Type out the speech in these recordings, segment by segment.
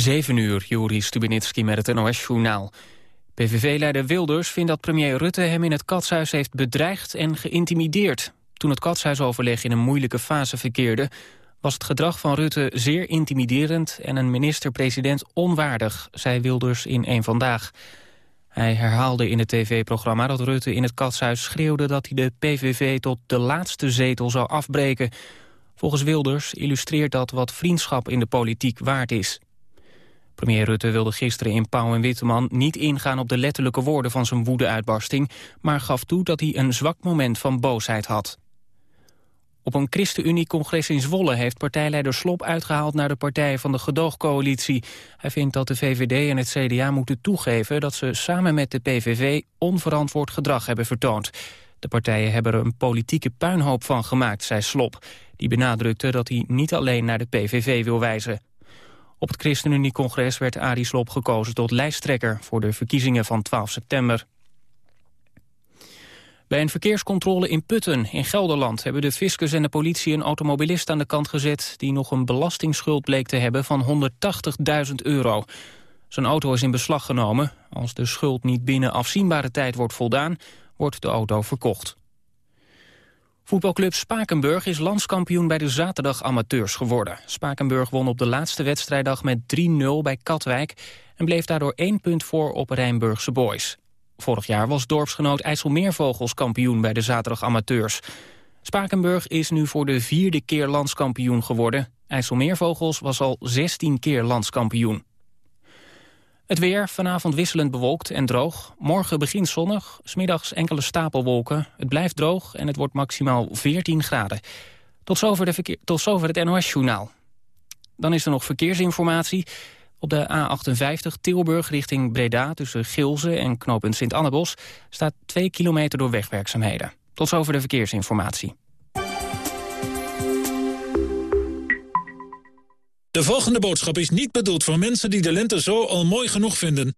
7 uur, Juri Stubenitski met het NOS-journaal. PVV-leider Wilders vindt dat premier Rutte hem in het katshuis heeft bedreigd en geïntimideerd. Toen het katshuisoverleg in een moeilijke fase verkeerde... was het gedrag van Rutte zeer intimiderend en een minister-president onwaardig... zei Wilders in een Vandaag. Hij herhaalde in het tv-programma dat Rutte in het katshuis schreeuwde... dat hij de PVV tot de laatste zetel zou afbreken. Volgens Wilders illustreert dat wat vriendschap in de politiek waard is. Premier Rutte wilde gisteren in Pauw en Witteman niet ingaan op de letterlijke woorden van zijn woedeuitbarsting, maar gaf toe dat hij een zwak moment van boosheid had. Op een ChristenUnie-congres in Zwolle heeft partijleider Slop uitgehaald naar de partijen van de gedoogcoalitie. Hij vindt dat de VVD en het CDA moeten toegeven dat ze samen met de PVV onverantwoord gedrag hebben vertoond. De partijen hebben er een politieke puinhoop van gemaakt, zei Slop. Die benadrukte dat hij niet alleen naar de PVV wil wijzen. Op het ChristenUnie-congres werd Arie Slob gekozen tot lijsttrekker voor de verkiezingen van 12 september. Bij een verkeerscontrole in Putten in Gelderland hebben de fiscus en de politie een automobilist aan de kant gezet die nog een belastingsschuld bleek te hebben van 180.000 euro. Zijn auto is in beslag genomen. Als de schuld niet binnen afzienbare tijd wordt voldaan, wordt de auto verkocht. Voetbalclub Spakenburg is landskampioen bij de zaterdag amateurs geworden. Spakenburg won op de laatste wedstrijddag met 3-0 bij Katwijk... en bleef daardoor één punt voor op Rijnburgse Boys. Vorig jaar was dorpsgenoot IJsselmeervogels kampioen bij de zaterdag amateurs. Spakenburg is nu voor de vierde keer landskampioen geworden. IJsselmeervogels was al 16 keer landskampioen. Het weer, vanavond wisselend bewolkt en droog. Morgen begint zonnig, smiddags enkele stapelwolken. Het blijft droog en het wordt maximaal 14 graden. Tot zover, de verkeer, tot zover het NOS-journaal. Dan is er nog verkeersinformatie. Op de A58 Tilburg richting Breda tussen Gilze en knooppunt Sint-Annebos... staat 2 kilometer door wegwerkzaamheden. Tot zover de verkeersinformatie. De volgende boodschap is niet bedoeld voor mensen die de lente zo al mooi genoeg vinden.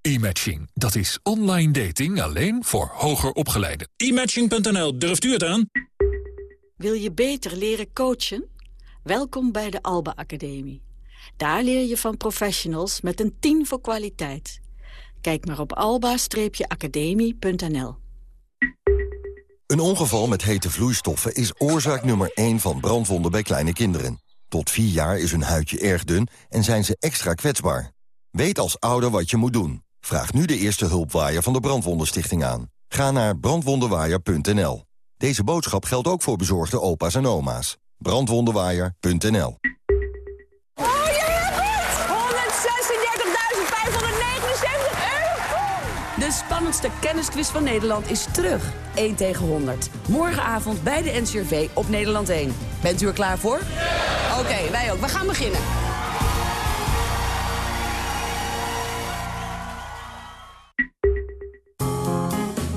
E-matching, dat is online dating alleen voor hoger opgeleiden. E-matching.nl, durft u het aan? Wil je beter leren coachen? Welkom bij de Alba Academie. Daar leer je van professionals met een 10 voor kwaliteit. Kijk maar op alba-academie.nl. Een ongeval met hete vloeistoffen is oorzaak nummer 1 van brandwonden bij kleine kinderen. Tot 4 jaar is hun huidje erg dun en zijn ze extra kwetsbaar. Weet als ouder wat je moet doen. Vraag nu de eerste hulpwaaier van de Brandwondenstichting aan. Ga naar brandwondenwaaier.nl. Deze boodschap geldt ook voor bezorgde opa's en oma's. Brandwondenwaaier.nl De spannendste kennisquiz van Nederland is terug. 1 tegen 100. Morgenavond bij de NCRV op Nederland 1. Bent u er klaar voor? Oké, wij ook. We gaan beginnen.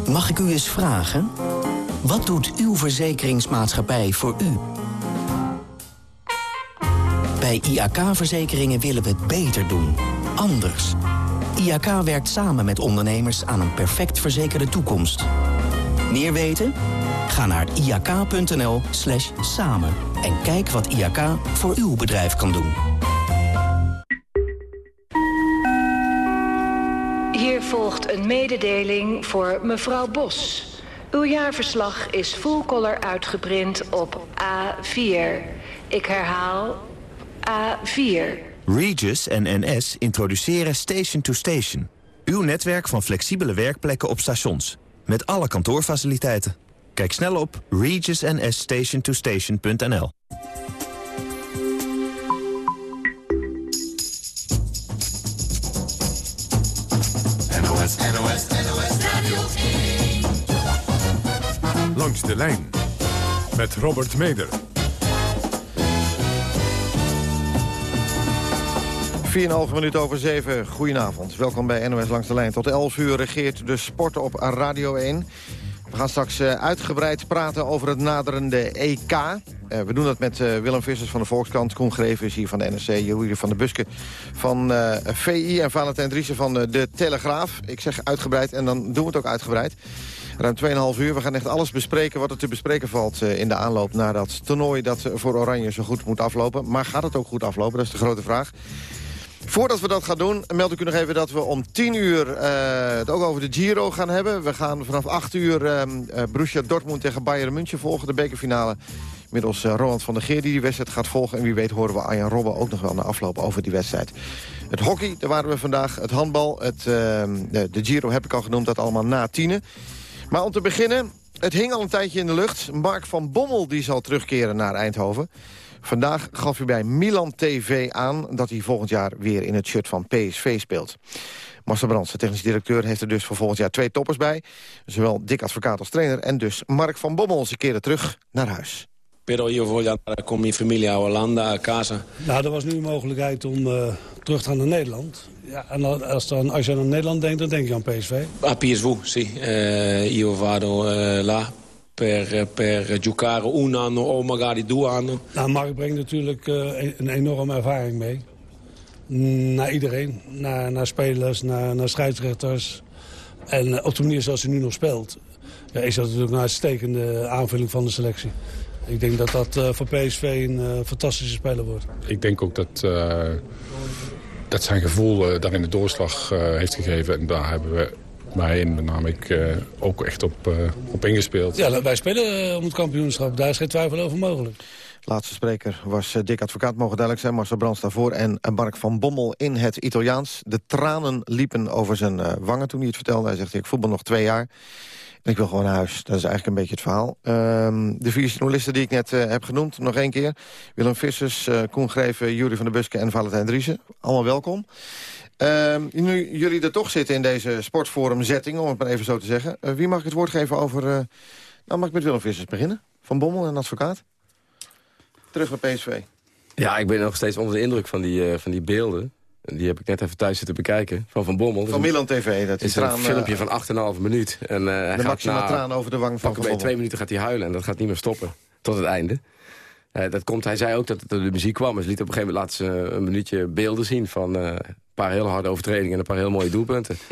Mag ik u eens vragen? Wat doet uw verzekeringsmaatschappij voor u? Bij IAK-verzekeringen willen we het beter doen. Anders. IAK werkt samen met ondernemers aan een perfect verzekerde toekomst. Meer weten? Ga naar iak.nl slash samen en kijk wat IAK voor uw bedrijf kan doen. Hier volgt een mededeling voor mevrouw Bos. Uw jaarverslag is full color uitgeprint op A4. Ik herhaal A4. Regis en NS introduceren Station to Station. Uw netwerk van flexibele werkplekken op stations. Met alle kantoorfaciliteiten. Kijk snel op regisnsstationtostation.nl NOS, NOS, NOS Radio 1. Langs de lijn met Robert Meder. 4,5 minuten over 7. Goedenavond. Welkom bij NOS Langs de Lijn. Tot 11 uur regeert de sport op Radio 1. We gaan straks uh, uitgebreid praten over het naderende EK. Uh, we doen dat met uh, Willem Vissers van de Volkskrant... Koen Greven hier van de NRC, Jeroen van de Buske van VI... en Valentijn Driessen van de Telegraaf. Ik zeg uitgebreid en dan doen we het ook uitgebreid. Ruim 2,5 uur. We gaan echt alles bespreken wat er te bespreken valt... in de aanloop naar dat toernooi dat voor Oranje zo goed moet aflopen. Maar gaat het ook goed aflopen? Dat is de grote vraag. Voordat we dat gaan doen, meld ik u nog even dat we om 10 uur eh, het ook over de Giro gaan hebben. We gaan vanaf 8 uur uh, Borussia Dortmund tegen Bayern München volgen, de bekerfinale. Middels uh, Roland van der Geer die die wedstrijd gaat volgen. En wie weet horen we Arjan Robben ook nog wel na afloop over die wedstrijd. Het hockey, daar waren we vandaag. Het handbal, het, ehm, de, de Giro heb ik al genoemd, dat allemaal na tienen. Maar om te beginnen, het hing al een tijdje in de lucht. Mark van Bommel die zal terugkeren naar Eindhoven. Vandaag gaf hij bij Milan TV aan dat hij volgend jaar weer in het shirt van PSV speelt. Marcel Brands, de technisch directeur, heeft er dus voor volgend jaar twee toppers bij. Zowel Dick Advocaat als trainer en dus Mark van Bommel. Ze keren terug naar huis. Pero io voglio andare con mia famiglia a Hollanda, a casa. Nou, er was nu een mogelijkheid om uh, terug te gaan naar Nederland. Ja, en als, dan, als je aan Nederland denkt, dan denk je aan PSV. A PSV, sì. Uh, io vado uh, là per, per giocare un anno o magari. Nou, Mark brengt natuurlijk een enorme ervaring mee. Naar iedereen. Naar, naar spelers, naar, naar scheidsrechters. En op de manier zoals hij nu nog speelt... Ja, is dat natuurlijk een uitstekende aanvulling van de selectie. Ik denk dat dat uh, voor PSV een uh, fantastische speler wordt. Ik denk ook dat, uh, dat zijn gevoel daarin de doorslag heeft gegeven. En daar hebben we mij en met name ik ook echt op, op ingespeeld. Ja, wij spelen om het kampioenschap. Daar is geen twijfel over mogelijk. Laatste spreker was Dick Advocaat, mogen duidelijk zijn. Marcel Brands daarvoor en Mark van Bommel in het Italiaans. De tranen liepen over zijn wangen toen hij het vertelde. Hij zegt, ik voetbal nog twee jaar. En ik wil gewoon naar huis. Dat is eigenlijk een beetje het verhaal. Um, de vier journalisten die ik net uh, heb genoemd, nog één keer. Willem Vissers, uh, Koen Greven, Jury van der Buske en Valentijn Driessen. Allemaal welkom. Um, nu jullie er toch zitten in deze sportforum-zetting, om het maar even zo te zeggen. Uh, wie mag ik het woord geven over... nou, mag ik met Willem Vissers beginnen? Van Bommel en advocaat. Terug naar PSV. Ja, ik ben nog steeds onder de indruk van die, van die beelden. Die heb ik net even thuis zitten bekijken. Van Van Bommel. Van Milan TV. Dat is een filmpje van 8,5 minuut. En, uh, hij gaat na traan over de wang van Van Bommel. twee minuten gaat hij huilen. En dat gaat niet meer stoppen. Tot het einde. Uh, dat komt, hij zei ook dat het door de muziek kwam. Dus liet op een gegeven moment laat ze een minuutje beelden zien... van uh, een paar hele harde overtredingen en een paar heel mooie doelpunten.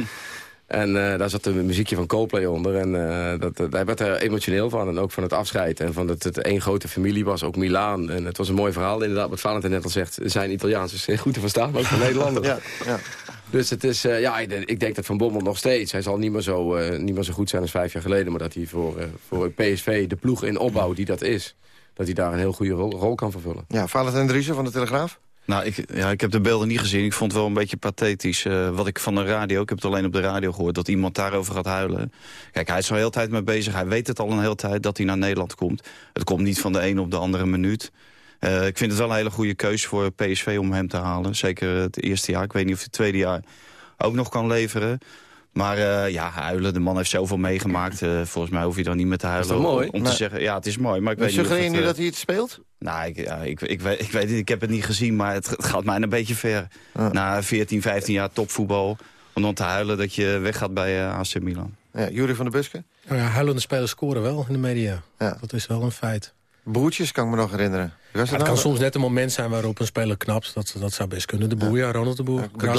En uh, daar zat een muziekje van Coldplay onder. En uh, dat, hij werd er emotioneel van. En ook van het afscheid. En van dat het één grote familie was. Ook Milaan. En het was een mooi verhaal. Inderdaad, wat Valentijn net al zegt. Zijn Italiaans is dus goed te verstaan. Ook voor Nederlanders. Ja, ja. Dus het is, ja, ik, ik, denk dat Van Bommel nog steeds... Hij zal niet meer zo, niet meer zo goed zijn als vijf jaar geleden. Maar dat hij voor, voor PSV, de ploeg in opbouw die dat is... dat hij daar een heel goede rol, rol kan vervullen. Ja, Valentijn Driessen van de Telegraaf. Nou, ik, ja, ik heb de beelden niet gezien. Ik vond het wel een beetje pathetisch. Uh, wat ik van de radio, ik heb het alleen op de radio gehoord... dat iemand daarover gaat huilen. Kijk, hij is er al heel tijd mee bezig. Hij weet het al een hele tijd dat hij naar Nederland komt. Het komt niet van de ene op de andere minuut. Uh, ik vind het wel een hele goede keuze voor PSV om hem te halen. Zeker het eerste jaar. Ik weet niet of hij het tweede jaar ook nog kan leveren. Maar uh, ja, huilen. De man heeft zoveel meegemaakt. Uh, volgens mij hoef je dan niet meer te huilen. Dat is mooi? Om te zeggen, ja, het is mooi. Maar ik weet Suggereer je nu dat hij het speelt? Nou, ik, ja, ik, ik, weet, ik weet het. Ik heb het niet gezien, maar het, het gaat mij een beetje ver. Ah. Na 14, 15 jaar topvoetbal. Om dan te huilen dat je weggaat bij uh, AC Milan. Ja, Jury van der Buske? Nou ja, huilende spelers scoren wel in de media. Ja. Dat is wel een feit. Broertjes kan ik me nog herinneren. Ja, het nou? kan soms net een moment zijn waarop een speler knapt. Dat, dat zou best kunnen. De Boer, ja, Ronald de Boer. De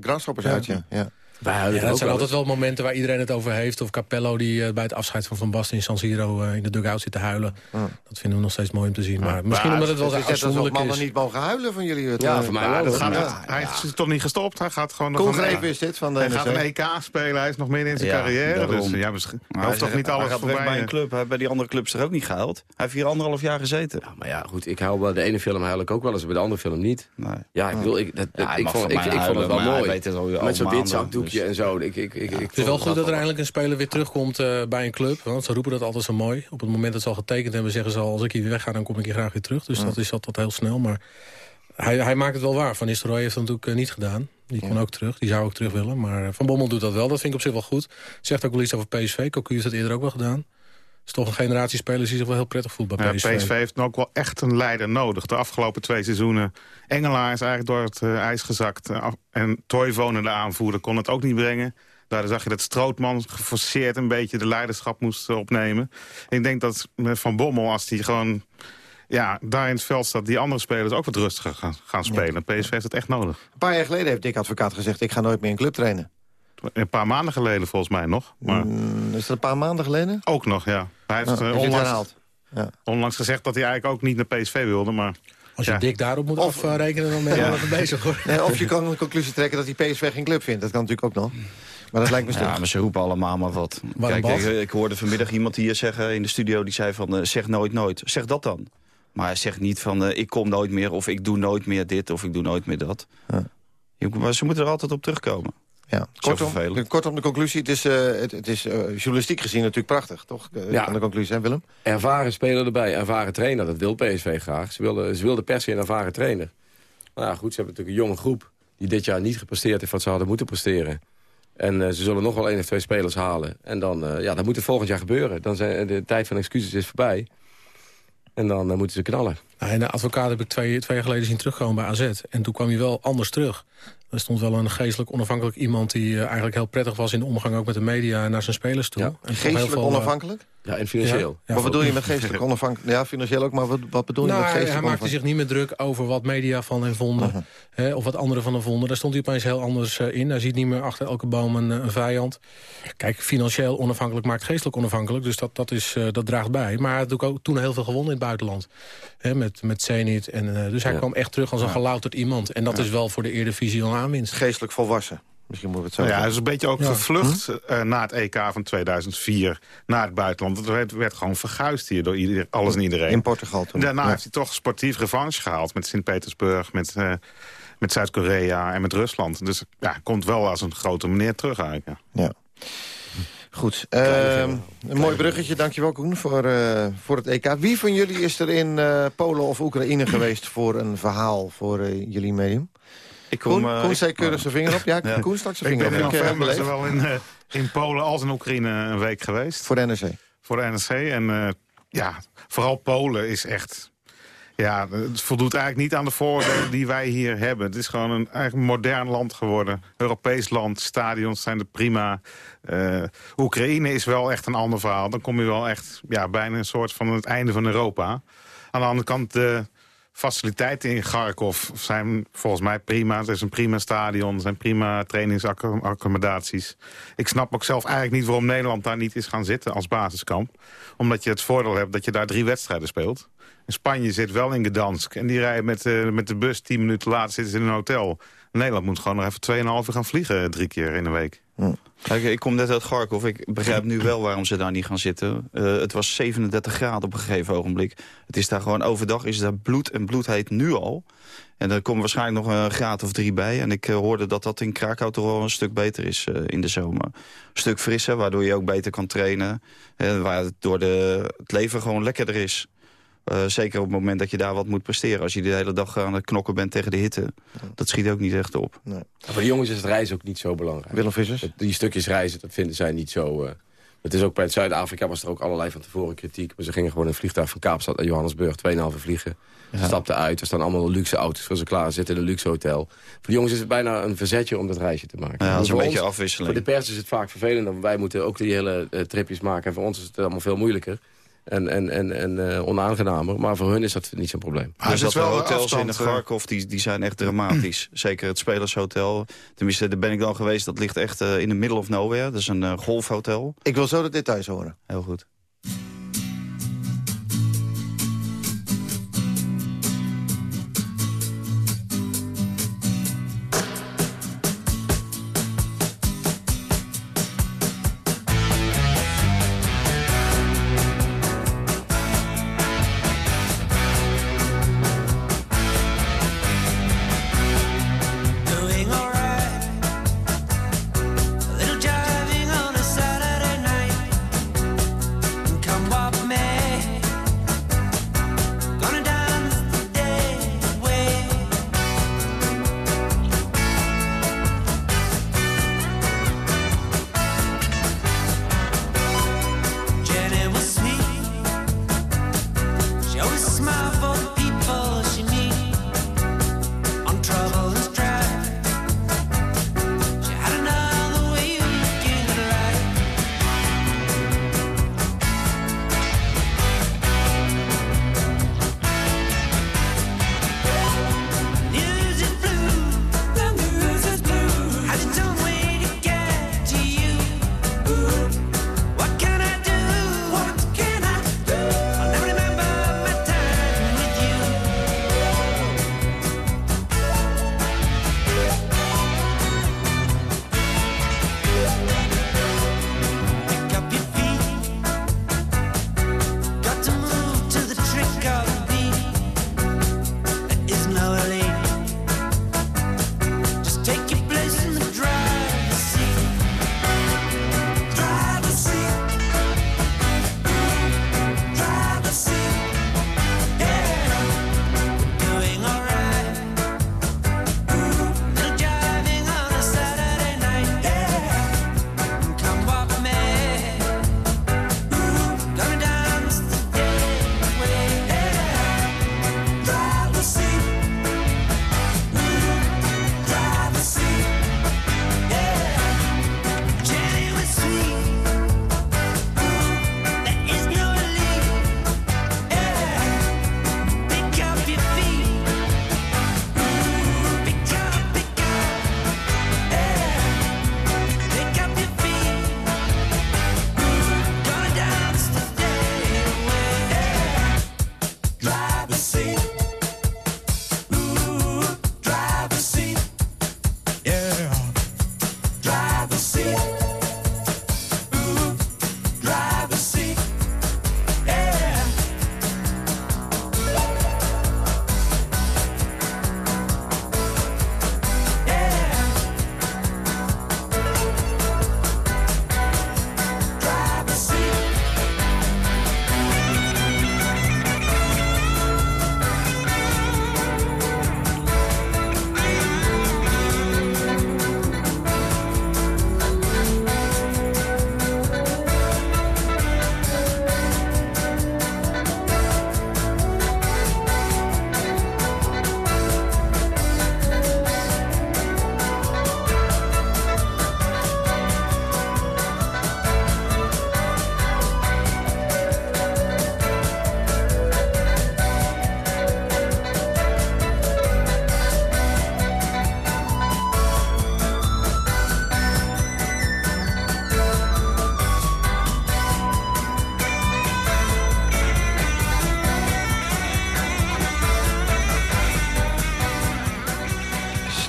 Graanschoppers uit, ja. Ja. Ja, dat zijn altijd wel momenten waar iedereen het over heeft. Of Capello die uh, bij het afscheid van Van Basten in San Siro uh, in de dugout zit te huilen. Ja. Dat vinden we nog steeds mooi om te zien. Maar ja. misschien omdat het wel zo afzonderlijk is. mannen niet mogen huilen van jullie. Het, ja, voor mij ja, dat gaat, Hij is toch niet gestopt. Hij gaat gewoon nog een, is dit van de Hij gaat een EK spelen. Hij is nog midden in zijn carrière. Dus ja, misschien hoeft toch niet alles voorbij. bij een club. Hij bij die andere clubs er ook niet gehaald. Hij heeft hier anderhalf jaar gezeten. Ja, maar ja, goed. Ik hou bij de ene film huil ik ook wel eens. Bij de andere film niet. Ja, ik bedoel, ik vond het wel mooi. Met zo'n zakdoekje en zo. Ik het is wel goed dat er eindelijk een speler weer terugkomt uh, bij een club. Want ze roepen dat altijd zo mooi. Op het moment dat ze al getekend hebben, zeggen ze al... als ik hier wegga, dan kom ik hier graag weer terug. Dus dat is altijd heel snel. Maar hij, hij maakt het wel waar. Van Nistelrooy heeft dat natuurlijk uh, niet gedaan. Die kon ook terug. Die zou ook terug willen. Maar uh, Van Bommel doet dat wel. Dat vind ik op zich wel goed. Zegt ook wel iets over PSV. Cocu heeft dat eerder ook wel gedaan is toch een generatie spelers die zich wel heel prettig voelt bij PSV. Ja, PSV heeft ook wel echt een leider nodig. De afgelopen twee seizoenen. Engelaar is eigenlijk door het uh, ijs gezakt. en Toivonen, de aanvoerder, kon het ook niet brengen. Daar zag je dat Strootman geforceerd een beetje de leiderschap moest eh, opnemen. ik denk dat Van Bommel, als hij gewoon ja, daar in het veld staat... die andere spelers ook wat rustiger gaan, gaan spelen. Ja. PSV heeft het echt nodig. Een paar jaar geleden heeft Dick Advocaat gezegd... ik ga nooit meer een club trainen. Een paar maanden geleden volgens mij nog. Maar... Mm, is dat een paar maanden geleden? Ook nog, ja. Hij heeft, uh, onlangs, ja. onlangs gezegd dat hij eigenlijk ook niet naar PSV wilde. Maar Als je Ja. dik daarop moet afrekenen, dan ben je Ja. wel even bezig hoor. Nee, of je kan een conclusie trekken dat hij PSV geen club vindt. Dat kan natuurlijk ook nog. Maar dat lijkt me stuk. Ja, maar ze roepen allemaal maar wat. Kijk, ik, ik hoorde vanmiddag iemand hier zeggen in de studio... die zei van, eh, zeg nooit nooit. Zeg dat dan. Maar hij zegt niet van, eh, ik kom nooit meer... of ik doe nooit meer dit of ik doe nooit meer dat. Je- Maar ze moeten er altijd op terugkomen. Ja, kortom, de, kortom de conclusie, het is, eh, het, het is eh, journalistiek gezien natuurlijk prachtig, toch? Eh, Ja. Aan de conclusie, hè Willem? Ervaren speler erbij, ervaren trainer. Dat wil PSV graag. Ze wilden, ze wilden per se een ervaren trainer. Nou ja, goed, ze hebben natuurlijk een jonge groep... die dit jaar niet gepresteerd heeft wat ze hadden moeten presteren. En eh, ze zullen nog wel één of twee spelers halen. En dan, eh, ja, dan moet het volgend jaar gebeuren. Dan zijn de tijd van excuses is voorbij. En dan moeten ze knallen. Nou, en de advocaat heb ik twee, twee jaar geleden zien terugkomen bij AZ. En toen kwam hij wel anders terug. Er stond wel een geestelijk onafhankelijk iemand... die eh, eigenlijk heel prettig was in de omgang ook met de media... en naar zijn spelers toe. En toch heel Geestelijk veel, eh, onafhankelijk? Ja, en financieel. Ja, wat bedoel je met geestelijk onafhankelijk? Ja, financieel ook, maar wat, wat bedoel je Nou, met hij- geestelijk hij maakte zich niet meer druk over wat media van hem vonden. hè, of wat anderen van hem vonden. Daar stond hij opeens heel anders eh, in. Hij ziet niet meer achter elke boom een, een vijand. Kijk, financieel onafhankelijk maakt geestelijk onafhankelijk. Dus dat, dat, is, eh, dat draagt bij. Maar hij had natuurlijk ook toen heel veel gewonnen in het buitenland. Hè, met, met Zenit. En, eh, dus hij Ja. kwam echt terug als een Ja. gelouterd iemand. En dat Ja. is wel voor de Eredivisie een aanwinst. Geestelijk volwassen. Misschien moeten we het zo Ja, zeggen. het is een beetje ook Ja. gevlucht eh, na het EK van 2004 naar het buitenland. Het werd, werd gewoon verguisd hier door ieder, alles en iedereen. In Portugal toen. Daarna Ja. heeft hij toch sportief revanche gehaald met Sint-Petersburg, met, eh, met Zuid-Korea en met Rusland. Dus ja, hij komt wel als een grote meneer terug eigenlijk. Ja. Goed. Ehm, een mooi bruggetje, dankjewel Koen, voor, eh, voor het EK. Wie van jullie is er in eh, Polen of Oekraïne geweest voor een verhaal voor eh, jullie medium? Ik Koen, kom, eh, Koen ik- zei keurig zijn vinger op. Ja, Ja. Koen stak zijn vinger ben op. in Ik, november beleefd. zowel in, eh, in Polen als in Oekraïne een week geweest. Voor de NRC. Voor de NRC. En eh, ja, vooral Polen is echt... Ja, het voldoet eigenlijk niet aan de voordelen die wij hier hebben. Het is gewoon een eigenlijk modern land geworden. Europees land, stadions zijn er prima. Eh, Oekraïne is wel echt een ander verhaal. Dan kom je wel echt ja, bijna een soort van het einde van Europa. Aan de andere kant, de faciliteiten in Kharkov zijn volgens mij prima. Het is een prima stadion, zijn prima trainingsaccommodaties. Ik snap ook zelf eigenlijk niet waarom Nederland daar niet is gaan zitten als basiskamp. Omdat je het voordeel hebt dat je daar drie wedstrijden speelt. Spanje zit wel in Gdansk. En die rijden met, eh, met de bus tien minuten later zitten ze in een hotel. Nederland moet gewoon nog even 2,5 uur gaan vliegen eh, drie keer in een week. Kijk, ik kom net uit Kharkov. Ik begrijp nu wel waarom ze daar niet gaan zitten. Eh, het was 37 graden op een gegeven ogenblik. Het is daar gewoon overdag, is daar bloed en bloedheet nu al. En er komt waarschijnlijk nog een graad of drie bij. En ik hoorde dat dat in Krakau toch wel een stuk beter is in de zomer. Een stuk frisser, waardoor je ook beter kan trainen. Eh, waar het door de, het leven gewoon lekkerder is. Eh, zeker op het moment dat je daar wat moet presteren. Als je de hele dag aan het knokken bent tegen de hitte. Dat schiet ook niet echt op. Nee. Voor de jongens is het reizen ook niet zo belangrijk. Willem Vissers? Die stukjes reizen, dat vinden zij niet zo... eh, het is ook bij het Zuid-Afrika was er ook allerlei van tevoren kritiek. Maar ze gingen gewoon in een vliegtuig van Kaapstad naar Johannesburg. 2,5 vliegen. Ze stapten uit. Er staan allemaal luxe auto's voor ze klaar. Ze zitten in een luxe hotel. Voor de jongens is het bijna een verzetje om dat reisje te maken. Ja, dat is een Voor beetje ons- afwisseling. Voor de pers is het vaak vervelend. want Wij moeten ook die hele eh, tripjes maken. En voor ons is het allemaal veel moeilijker. En, en, en, en eh, onaangenamer. Maar voor hun is dat niet zo'n probleem. Dus dat de hotels in het Kharkov, die, die zijn echt dramatisch. Zeker het Spelershotel. Tenminste, daar ben ik dan geweest. Dat ligt echt eh, in the middle of nowhere. Dat is een eh, golfhotel. Ik wil zo de details horen. Heel goed.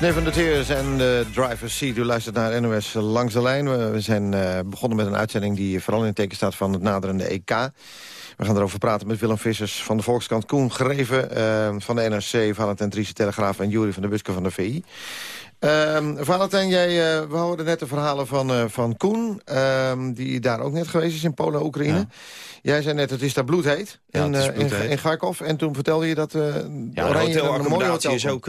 Sniff the Tears en de Driver's Seat. U luistert naar NOS Langs de Lijn. We zijn eh, begonnen met een uitzending die vooral in het teken staat van het naderende EK. We gaan erover praten met Willem Vissers van de Volkskrant... Koen Greven eh, van de NRC, Valentijn Driessen Telegraaf... en Jury van de Buske van de VI. Ehm Valentijn, jij, eh, we hoorden net de verhalen van, eh, van Koen... ehm, die daar ook net geweest is in Polen en Oekraïne. Jij zei net, het is daar bloedheet Ja, in, eh, in. En toen vertelde je dat Ja, Oranje de hotel is ook...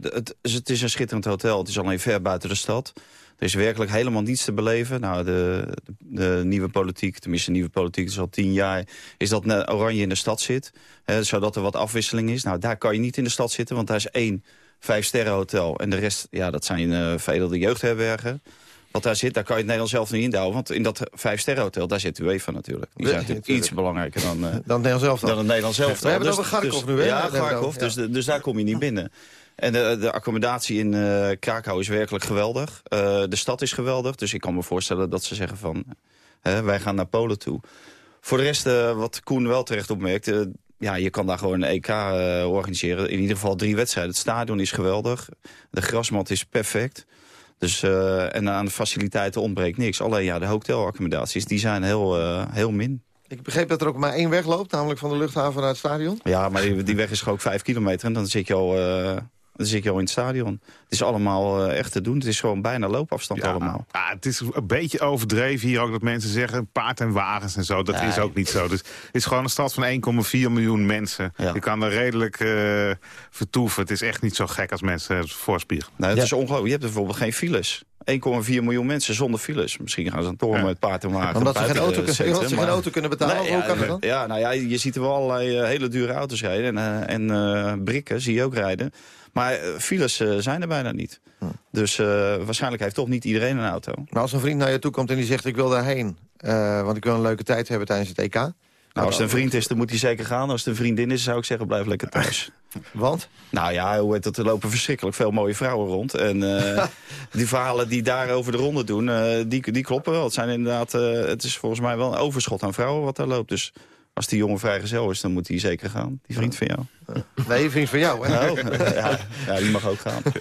het, is- het is een schitterend hotel. Het is alleen ver buiten de stad. Er is werkelijk helemaal niets te beleven. Nou, de, de, de nieuwe politiek, tenminste de nieuwe politiek, is al tien jaar... is dat Oranje in de stad zit. Hè, zodat er wat afwisseling is. Nou, daar kan je niet in de stad zitten, want daar is één vijf-sterren hotel. En de rest, ja, dat zijn eh veredelde jeugdherbergen. Wat daar zit, daar kan je het Nederland zelf niet indouwen. Want in dat vijf-sterren hotel, daar zit UEFA natuurlijk. Die zijn natuurlijk iets belangrijker dan... eh, Dan het Nederlands elftal. dan het Nederlands zelf. We hebben het over Kharkov nu, hè? Ja, Dus, ja. de- dus daar kom je niet binnen. En de, de accommodatie in eh Krakau is werkelijk geweldig. Eh, de stad is geweldig. Dus ik kan me voorstellen dat ze zeggen van... hè, wij gaan naar Polen toe. Voor de rest, eh, wat Koen wel terecht opmerkt... ja, je kan daar gewoon een EK eh, organiseren. In ieder geval drie wedstrijden. Het stadion is geweldig. De grasmat is perfect. Dus, eh, en aan de faciliteiten ontbreekt niks. Alleen ja, de hotelaccommodaties die zijn heel, eh, heel min. Ik begreep dat er ook maar één weg loopt, namelijk van de luchthaven naar het stadion. Ja, maar die, die weg is gewoon ook vijf kilometer en dan zit je al, dan zit je al in het stadion. Het is allemaal eh, echt te doen. Het is gewoon bijna loopafstand allemaal. Ja, het is een beetje overdreven hier ook dat mensen zeggen paard en wagens en zo. Dat Nee. is ook niet zo. Dus het is gewoon een stad van 1,4 miljoen mensen. Je kan er redelijk eh, vertoeven. Het is echt niet zo gek als mensen het voorspiegelen. Nee, het is ongelooflijk. Je hebt bijvoorbeeld geen files. 1,4 miljoen mensen zonder files. Misschien gaan ze aan toren met paard en wagen. Omdat ze geen auto centrum, omdat ze geen auto kunnen betalen? Nee, Hoe ja, kan dat dan? Ja, nou ja, je ziet er wel allerlei eh, hele dure auto's rijden. En, eh, en eh, brikken zie je ook rijden. Maar eh, files eh, zijn er bijna niet. Hm. Dus eh, waarschijnlijk heeft toch niet iedereen een auto. Maar als een vriend naar je toe komt en die zegt ik wil daarheen... want ik wil een leuke tijd hebben tijdens het EK... Nou, als het een vriend is, dan moet hij zeker gaan. Als het een vriendin is, zou ik zeggen, blijf lekker thuis. Want? Nou ja, hoe heet het, er lopen verschrikkelijk veel mooie vrouwen rond. En die verhalen die daar over de ronde doen, die, die kloppen wel. Het, zijn inderdaad, het is volgens mij wel een overschot aan vrouwen wat daar loopt. Dus als die jongen vrijgezel is, dan moet hij zeker gaan. Die vriend van jou. Nee, vriend van jou, hè? Nou, ja, ja, die mag ook gaan.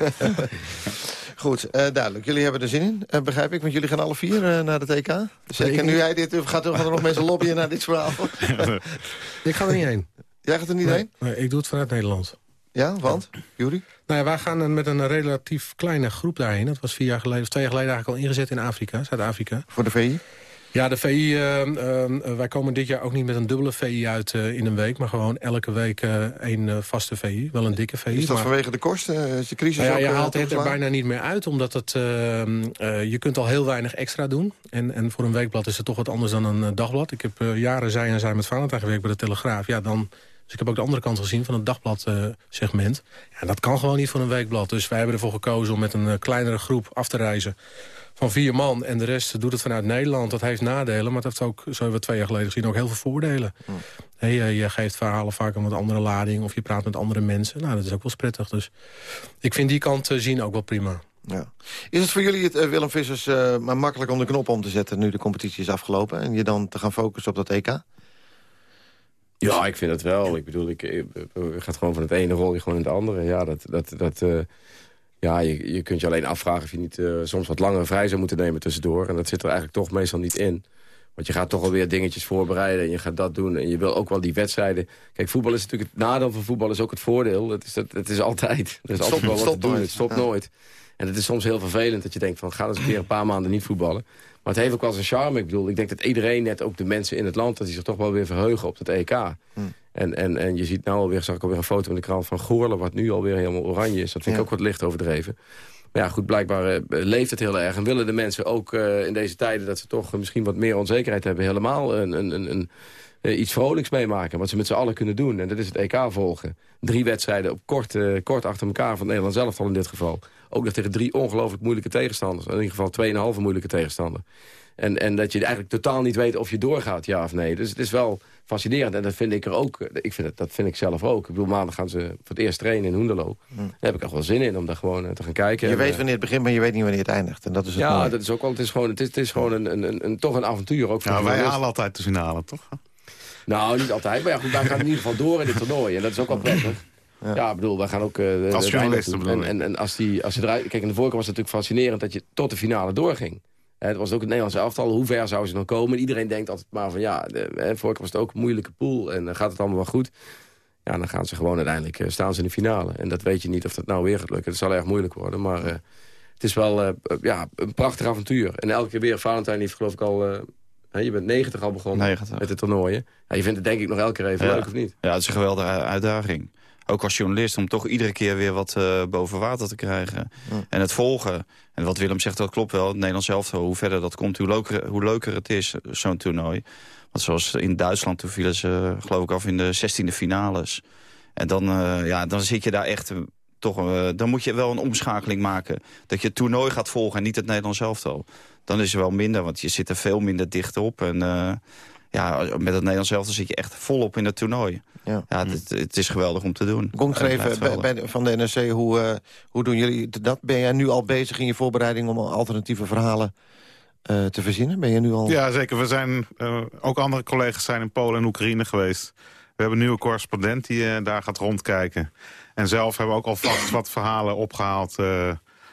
Goed, eh, duidelijk. Jullie hebben er zin in, eh, begrijp ik. Want jullie gaan alle vier eh, naar het EK. Zeker nu jij dit... Gaat er, gaan er nog mensen lobbyen naar dit verhaal? Ik ga er niet heen. Jij gaat er niet Nee, heen? nee, ik doe het vanuit Nederland. Ja, want? Jury? Nou ja, wij gaan met een relatief kleine groep daarheen. Dat was vier jaar geleden, of twee jaar geleden eigenlijk al ingezet in Afrika, Zuid-Afrika. Voor de VI? Ja, de VI, eh, eh, wij komen dit jaar ook niet met een dubbele VI uit eh, in een week... maar gewoon elke week eh, één eh, vaste VI, wel een dikke VI. Is dat maar- vanwege de kosten? Is de crisis Nou ja, ook, je haalt het er bijna niet meer uit, omdat het, eh, eh, je kunt al heel weinig extra doen. En, en voor een weekblad is het toch wat anders dan een dagblad. Ik heb jaren zij en zij met Valentijn gewerkt bij de Telegraaf. Ja, dan, dus ik heb ook de andere kant gezien van het dagbladsegment. ja, dat kan gewoon niet voor een weekblad. Dus wij hebben ervoor gekozen om met een eh, kleinere groep af te reizen van vier man. En de rest doet het vanuit Nederland. Dat heeft nadelen, maar het heeft ook, zo hebben we twee jaar geleden gezien, ook heel veel voordelen. Hé, je, je geeft verhalen vaak een wat andere lading... of je praat met andere mensen. Nou, dat is ook wel eens prettig. Dus ik vind die kant eh, zien ook wel prima. Ja. Is het voor jullie, het, eh, Willem Vissers, eh, maar makkelijk om de knop om te zetten... nu de competitie is afgelopen en je dan te gaan focussen op dat EK? Ja, ik vind het wel. Ik bedoel, ik, ik- je gaat gewoon van het ene rol gewoon in het andere. Ja, dat, dat, dat, eh, ja je, je kunt je alleen afvragen of je niet eh, soms wat langer vrij zou moeten nemen tussendoor. En dat zit er eigenlijk toch meestal niet in. Want je gaat toch alweer dingetjes voorbereiden en je gaat dat doen. En je wil ook wel die wedstrijden... Kijk, voetbal is natuurlijk het nadeel van voetbal is ook het voordeel. Het is, het, het is altijd. Er is Het altijd wel wat te doen. nooit. Het stopt Ja. nooit. En het is soms heel vervelend dat je denkt van... ga eens een keer een paar maanden niet voetballen. Maar het heeft ook wel zijn charme. Ik bedoel, ik denk dat iedereen, net ook de mensen in het land... dat die zich toch wel weer verheugen op het EK. En, en, en je ziet nou alweer, zag ik alweer een foto in de krant van Goorlen... wat nu alweer helemaal oranje is. Dat vind ik ook wat licht overdreven. Maar ja, goed, blijkbaar eh, leeft het heel erg. En willen de mensen ook eh, in deze tijden... dat ze toch misschien wat meer onzekerheid hebben... helemaal een, een, een, een, eh, iets vrolijks meemaken. Wat ze met z'n allen kunnen doen. En dat is het EK volgen. Drie wedstrijden op kort, kort achter elkaar van Nederland zelf al in dit geval. Ook nog tegen drie ongelooflijk moeilijke tegenstanders. In ieder geval tweeënhalve moeilijke tegenstander. En, en dat je eigenlijk totaal niet weet of je doorgaat, ja of nee. Dus het is wel fascinerend. En dat vind ik er ook. Ik vind het, dat vind ik zelf ook. Ik bedoel, maandag gaan ze voor het eerst trainen in Hoendelo. Daar heb ik echt wel zin in om daar gewoon eh, te gaan kijken. Je En, weet eh, wanneer het begint, maar je weet niet wanneer het eindigt. En dat is het ja, mooie. dat is ook wel. Het is gewoon, het is, het is gewoon een, een, een, een- toch een avontuur. Ook voor Nou, wij halen altijd de finale, toch? Nou, niet altijd. Maar ja, goed, wij gaan in ieder geval door in dit toernooi. En dat is ook wel prettig. Ja, ik bedoel, wij gaan ook... eh, Als journalisten bedoel En, en, en als, die, als je eruit... Kijk, in de voorkant was het natuurlijk fascinerend dat je tot de finale doorging. Hè, Het was ook het Nederlandse elftal. Hoe ver zou ze dan komen? Iedereen denkt altijd maar van ja, de, keer was het ook een moeilijke pool. En dan gaat het allemaal wel goed. Ja, dan gaan ze gewoon uiteindelijk eh, staan ze in de finale. En dat weet je niet of dat nou weer gaat lukken. Het zal erg moeilijk worden. Maar eh, het is wel eh, ja, een prachtig avontuur. En elke keer weer, Valentijn heeft geloof ik al... eh, hè, je bent 90 al begonnen 90. met de toernooien. Ja, je vindt het denk ik nog elke keer even Ja. leuk, of niet? Ja, het is een geweldige uitdaging. Ook als journalist, om toch iedere keer weer wat eh, boven water te krijgen. En het volgen. En wat Willem zegt, dat klopt wel. Het Nederlands zelf, hoe verder dat komt, hoe leuker, hoe leuker het is, zo'n toernooi. Want zoals in Duitsland, toen vielen ze geloof ik af in de 16e finales. En dan, eh, ja, dan zit je daar echt... eh, toch, eh, dan moet je wel een omschakeling maken. Dat je het toernooi gaat volgen en niet het Nederlands elftal. Dan is er wel minder, want je zit er veel minder dicht op. En eh, ja, met het Nederlands elftal zit je echt volop in het toernooi. Ja, het, het is geweldig om te doen. Blijft even bij, geweldig. bij de- van de NRC, hoe, eh, hoe doen jullie dat? Ben jij nu al bezig in je voorbereiding om alternatieve verhalen eh, te verzinnen? Ben je nu al... Ja, zeker. We zijn, eh, ook andere collega's zijn in Polen en Oekraïne geweest. We hebben nu een correspondent die daar gaat rondkijken. En zelf hebben we ook al vast wat verhalen opgehaald eh,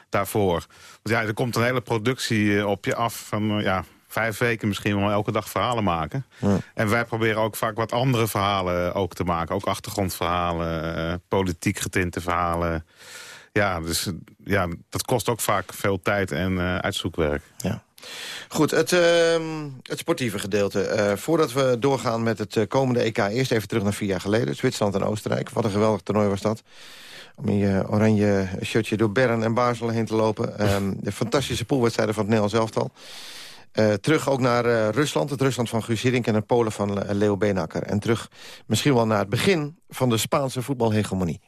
daarvoor. Want ja, er komt een hele productie op je af van ja, vijf weken misschien wel elke dag verhalen maken. En wij proberen ook vaak wat andere verhalen ook te maken. Ook achtergrondverhalen, eh, politiek getinte verhalen. Ja, dus eh, ja, dat kost ook vaak veel tijd en eh, uitzoekwerk. Ja. Goed, het, ehm, het sportieve gedeelte. Eh, voordat we doorgaan met het eh, komende EK... eerst even terug naar vier jaar geleden. Zwitserland en Oostenrijk. Wat een geweldig toernooi was dat. Om in je oranje shirtje door Bern en Basel heen te lopen. Ehm, de fantastische poolwedstrijden van het Nederlands elftal. Eh, terug ook naar eh, Rusland. Het Rusland van Guus Hiddink en het Polen van Leo Beenakker. En terug misschien wel naar het begin van de Spaanse voetbalhegemonie.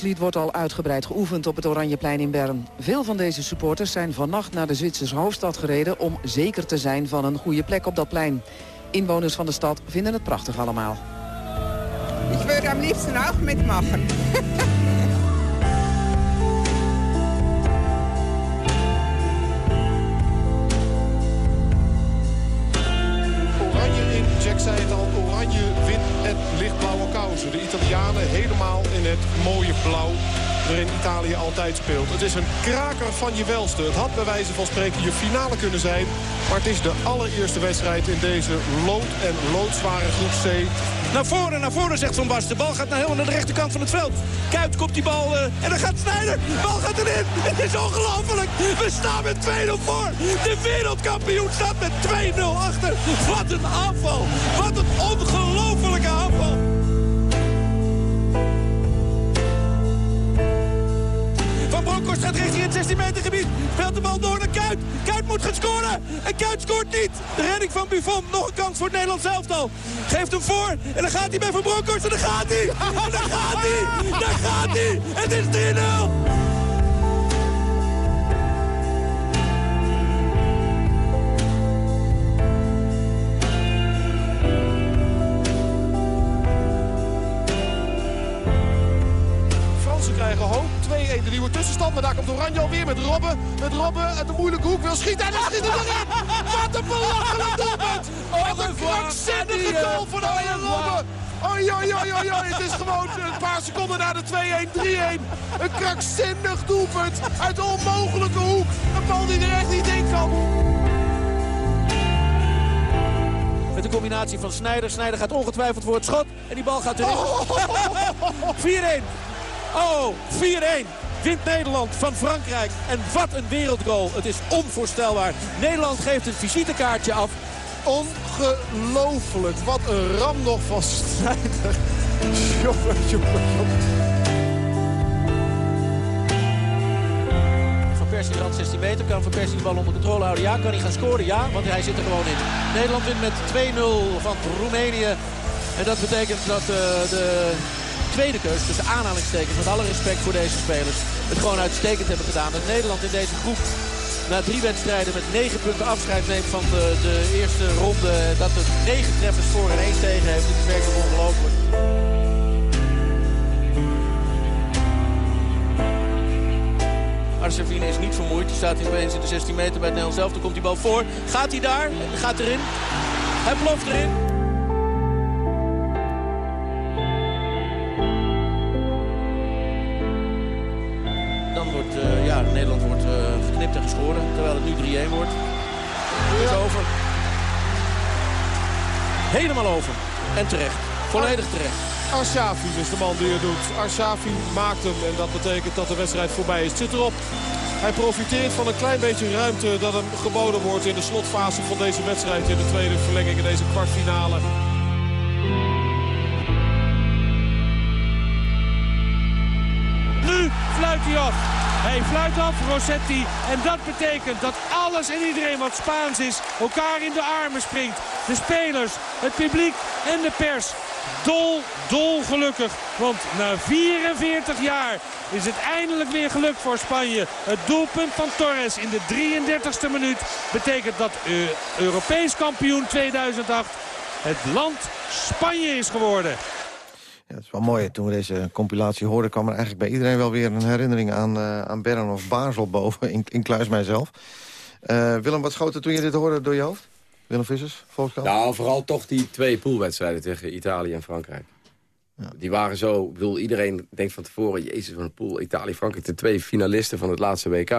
Volkslied wordt al uitgebreid geoefend op het Oranjeplein in Bern. Veel van deze supporters zijn vannacht naar de Zwitserse hoofdstad gereden... om zeker te zijn van een goede plek op dat plein. Inwoners van de stad vinden het prachtig allemaal. Ich würde am liebsten auch mitmachen. blauw waarin Italië altijd speelt. Het is een kraker van je welste. Het had bij wijze van spreken je finale kunnen zijn. Maar het is de allereerste wedstrijd in deze lood- en loodzware groep C. Naar voren, naar voren, zegt Van Basten. De bal gaat naar helemaal naar de rechterkant van het veld. Kuit komt die bal eh, en dan gaat Snijder. De bal gaat erin. Het is ongelooflijk. We staan met 2-0 voor. De wereldkampioen staat met 2-0 achter. Wat een aanval. Wat een ongelofelijke aanval. Het 16 meter gebied. Speelt de bal door naar Kuit. Kuit moet gaan scoren. En Kuit scoort niet. De redding van Buffon. Nog een kans voor het Nederlands elftal. Geeft hem voor. En dan gaat hij bij Van Bronckhorst. En dan gaat hij. En dan gaat hij. Daar gaat hij. Het is 3-0. 2-1 de nieuwe tussenstand. Maar daar komt Oranje alweer met Robben. Met Robben uit de moeilijke hoek wil schieten. En dan schiet hij erin. Wat een belachelijk doelpunt. Wat een krankzinnige goal van Arjen Robben. Oi, oi, oi, oi, oi. Het is gewoon een paar seconden na de 2-1, 3-1. Een krankzinnig doelpunt uit de onmogelijke hoek. Een bal die er echt niet in kan. Met een combinatie van Snijder. Snijder gaat ongetwijfeld voor het schot. En die bal gaat erin. 4-1. Oh, 4-1. Wint Nederland van Frankrijk. En wat een wereldgoal. Het is onvoorstelbaar. Nederland geeft een visitekaartje af. Ongelooflijk. Wat een ram nog van Snijder. Jongen, jongen, jongen. Van Persie rand 16 meter. Kan Van Persie de bal onder controle houden? Ja. Kan hij gaan scoren? Ja. Want hij zit er gewoon in. Nederland wint met 2-0 van Roemenië. En dat betekent dat eh, de tweede keus tussen aanhalingstekens. Met alle respect voor deze spelers. Het gewoon uitstekend hebben gedaan. Dat Nederland in deze groep na drie wedstrijden met negen punten afscheid neemt van de, de eerste ronde. Dat het negen treffers voor en één tegen heeft. Het is werkelijk ongelooflijk. Arcevine is niet vermoeid. Die staat ineens in de 16 meter bij het zelf. Dan komt die bal voor. Gaat hij daar? Gaat erin. Hij ploft erin. Terwijl het nu 3-1 wordt. Het is over. Helemaal over. En terecht. Volledig terecht. Arshafi is de man die het doet. Arshafi maakt hem en dat betekent dat de wedstrijd voorbij is. Het zit erop. Hij profiteert van een klein beetje ruimte dat hem geboden wordt in de slotfase van deze wedstrijd. In de tweede verlenging in deze kwartfinale. Nu fluit hij af. Hij fluit af, Rossetti. En dat betekent dat alles en iedereen wat Spaans is elkaar in de armen springt. De spelers, het publiek en de pers. Dol, dol gelukkig. Want na 44 jaar is het eindelijk weer gelukt voor Spanje. Het doelpunt van Torres in de 33ste minuut betekent dat Europees kampioen 2008 het land Spanje is geworden. Ja, het is wel mooi. Toen we deze compilatie hoorden... kwam er eigenlijk bij iedereen wel weer een herinnering aan, uh, aan Bern of Basel boven. In, in Kluis mijzelf. Uh, Willem, wat schoten toen je dit hoorde door je hoofd? Willem Vissers, Volkskrant? Nou, vooral toch die twee poolwedstrijden tegen Italië en Frankrijk. Ja. Die waren zo, ik bedoel, iedereen denkt van tevoren... Jezus, van een pool, Italië, Frankrijk, de twee finalisten van het laatste WK.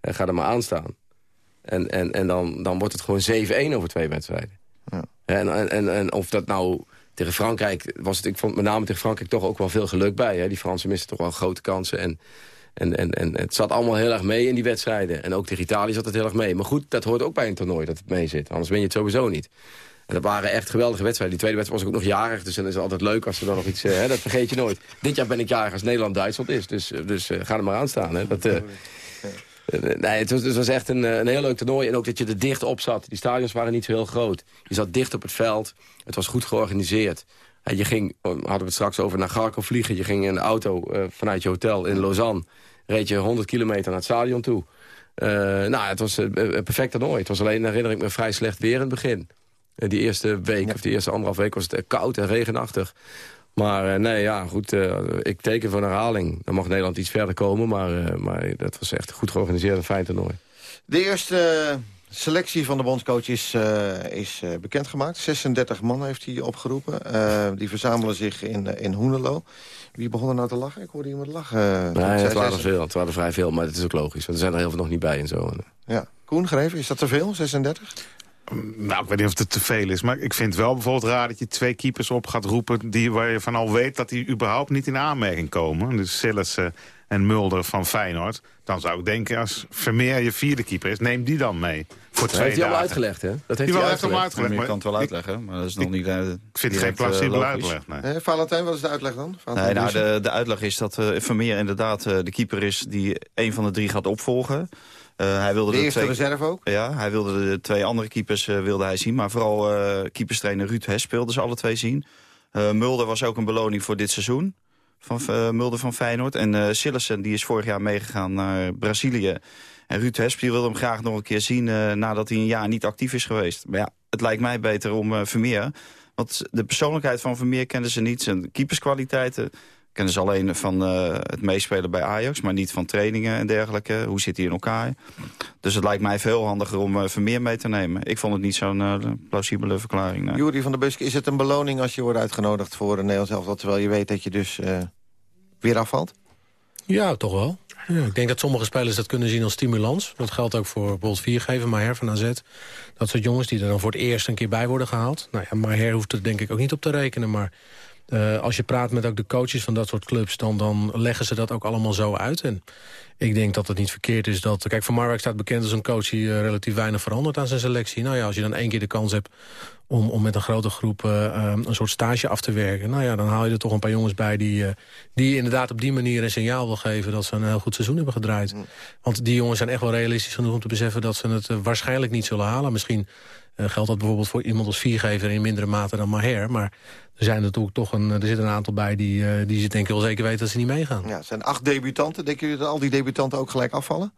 En ga er maar aan staan. En, en, en dan, dan wordt het gewoon 7-1 over twee wedstrijden. Ja. En, en, en of dat nou tegen Frankrijk was het, ik vond met name tegen Frankrijk toch ook wel veel geluk bij. Hè? Die Fransen misten toch wel grote kansen. En, en, en, en het zat allemaal heel erg mee in die wedstrijden. En ook tegen Italië zat het heel erg mee. Maar goed, dat hoort ook bij een toernooi dat het mee zit. Anders ben je het sowieso niet. En dat waren echt geweldige wedstrijden. Die tweede wedstrijd was ook nog jarig. Dus dan is het altijd leuk als er dan nog iets... Uh, hè, dat vergeet je nooit. Dit jaar ben ik jarig als Nederland-Duitsland is. Dus, dus uh, ga er maar aan staan. Hè. Dat, nee, het was, het was echt een, een heel leuk toernooi. En ook dat je er dicht op zat. Die stadions waren niet zo heel groot. Je zat dicht op het veld. Het was goed georganiseerd. Je ging, hadden we het straks over, naar Garkov vliegen. Je ging in de auto vanuit je hotel in Lausanne. Reed je 100 kilometer naar het stadion toe. nou, het was een perfect toernooi. Het was alleen, herinner ik me, vrij slecht weer in het begin. Die eerste week, of die eerste anderhalf week, was het koud en regenachtig. Maar nee, ja, goed, uh, ik teken voor een herhaling. Dan mag Nederland iets verder komen, maar, uh, maar dat was echt goed georganiseerd en fijn toernooi. De eerste selectie van de bondscoach is, uh, is bekendgemaakt. 36 man heeft hij opgeroepen. die verzamelen zich in, in Hoenelo. Wie begon er nou te lachen? Ik hoorde iemand lachen. Nee, het waren veel. Het waren vrij veel, maar het is ook logisch. Want er zijn er heel veel nog niet bij en zo. Ja. Koen, Greven, is dat te veel, 36? Nou, ik weet niet of het te veel is. Maar ik vind wel bijvoorbeeld raar dat je twee keepers op gaat roepen... Die, waar je van al weet dat die überhaupt niet in aanmerking komen. Dus Sillissen en Mulder van Feyenoord. Dan zou ik denken, als Vermeer je vierde keeper is... neem die dan mee. Voor dat twee heeft hij al uitgelegd, hè? Dat heeft hij wel uitgelegd. uitgelegd. Je kan het wel uitleggen, maar dat is nog niet uh, Ik vind het geen plausibele uitleg, nee. Eh, Valentijn, wat is de uitleg dan? nee, nou, de, de uitleg is dat uh, Vermeer inderdaad uh, de keeper is... die een van de drie gaat opvolgen... Uh, hij wilde de, de eerste twee, reserve ook? Ja, hij wilde de twee andere keepers uh, wilde hij zien. Maar vooral uh, keeperstrainer Ruud Hes speelde ze alle twee zien. Mulder was ook een beloning voor dit seizoen. Van Mulder van Feyenoord. En uh, Sillessen die is vorig jaar meegegaan naar Brazilië. En Ruud Hesp die wilde hem graag nog een keer zien... nadat hij een jaar niet actief is geweest. Maar ja, het lijkt mij beter om Vermeer... Want de persoonlijkheid van Vermeer kenden ze niet. Zijn keeperskwaliteiten kennen ze alleen van uh, het meespelen bij Ajax... maar niet van trainingen en dergelijke. Hoe zit hij in elkaar? Dus het lijkt mij veel handiger om uh, Vermeer mee te nemen. Ik vond het niet zo'n uh, plausibele verklaring. Nee. Jury van der Busk, is het een beloning als je wordt uitgenodigd voor een Nederlands elftal... terwijl je weet dat je dus weer afvalt? Ja, toch wel. Ja, ik denk dat sommige spelers dat kunnen zien als stimulans. Dat geldt ook voor bijvoorbeeld Viergever, Maher van AZ. Dat soort jongens die er dan voor het eerst een keer bij worden gehaald. Nou ja, Maher hoeft er denk ik ook niet op te rekenen, maar... Uh, als je praat met ook de coaches van dat soort clubs... Dan, dan leggen ze dat ook allemaal zo uit. En ik denk dat het niet verkeerd is dat... Kijk, Van Marwijk staat bekend als een coach die uh, relatief weinig verandert aan zijn selectie. Nou ja, als je dan één keer de kans hebt om, om met een grote groep uh, een soort stage af te werken... nou ja, dan haal je er toch een paar jongens bij die, die inderdaad op die manier een signaal wil geven... dat ze een heel goed seizoen hebben gedraaid. Mm. Want die jongens zijn echt wel realistisch genoeg om te beseffen... dat ze het waarschijnlijk niet zullen halen. Misschien geldt dat bijvoorbeeld voor iemand als viergever in mindere mate dan Maher. Maar er zijn natuurlijk toch een, er zit een aantal bij die, uh, die ze denk ik wel zeker weten dat ze niet meegaan. Ja, het zijn acht debutanten. Denken jullie dat al die debutanten ook gelijk afvallen?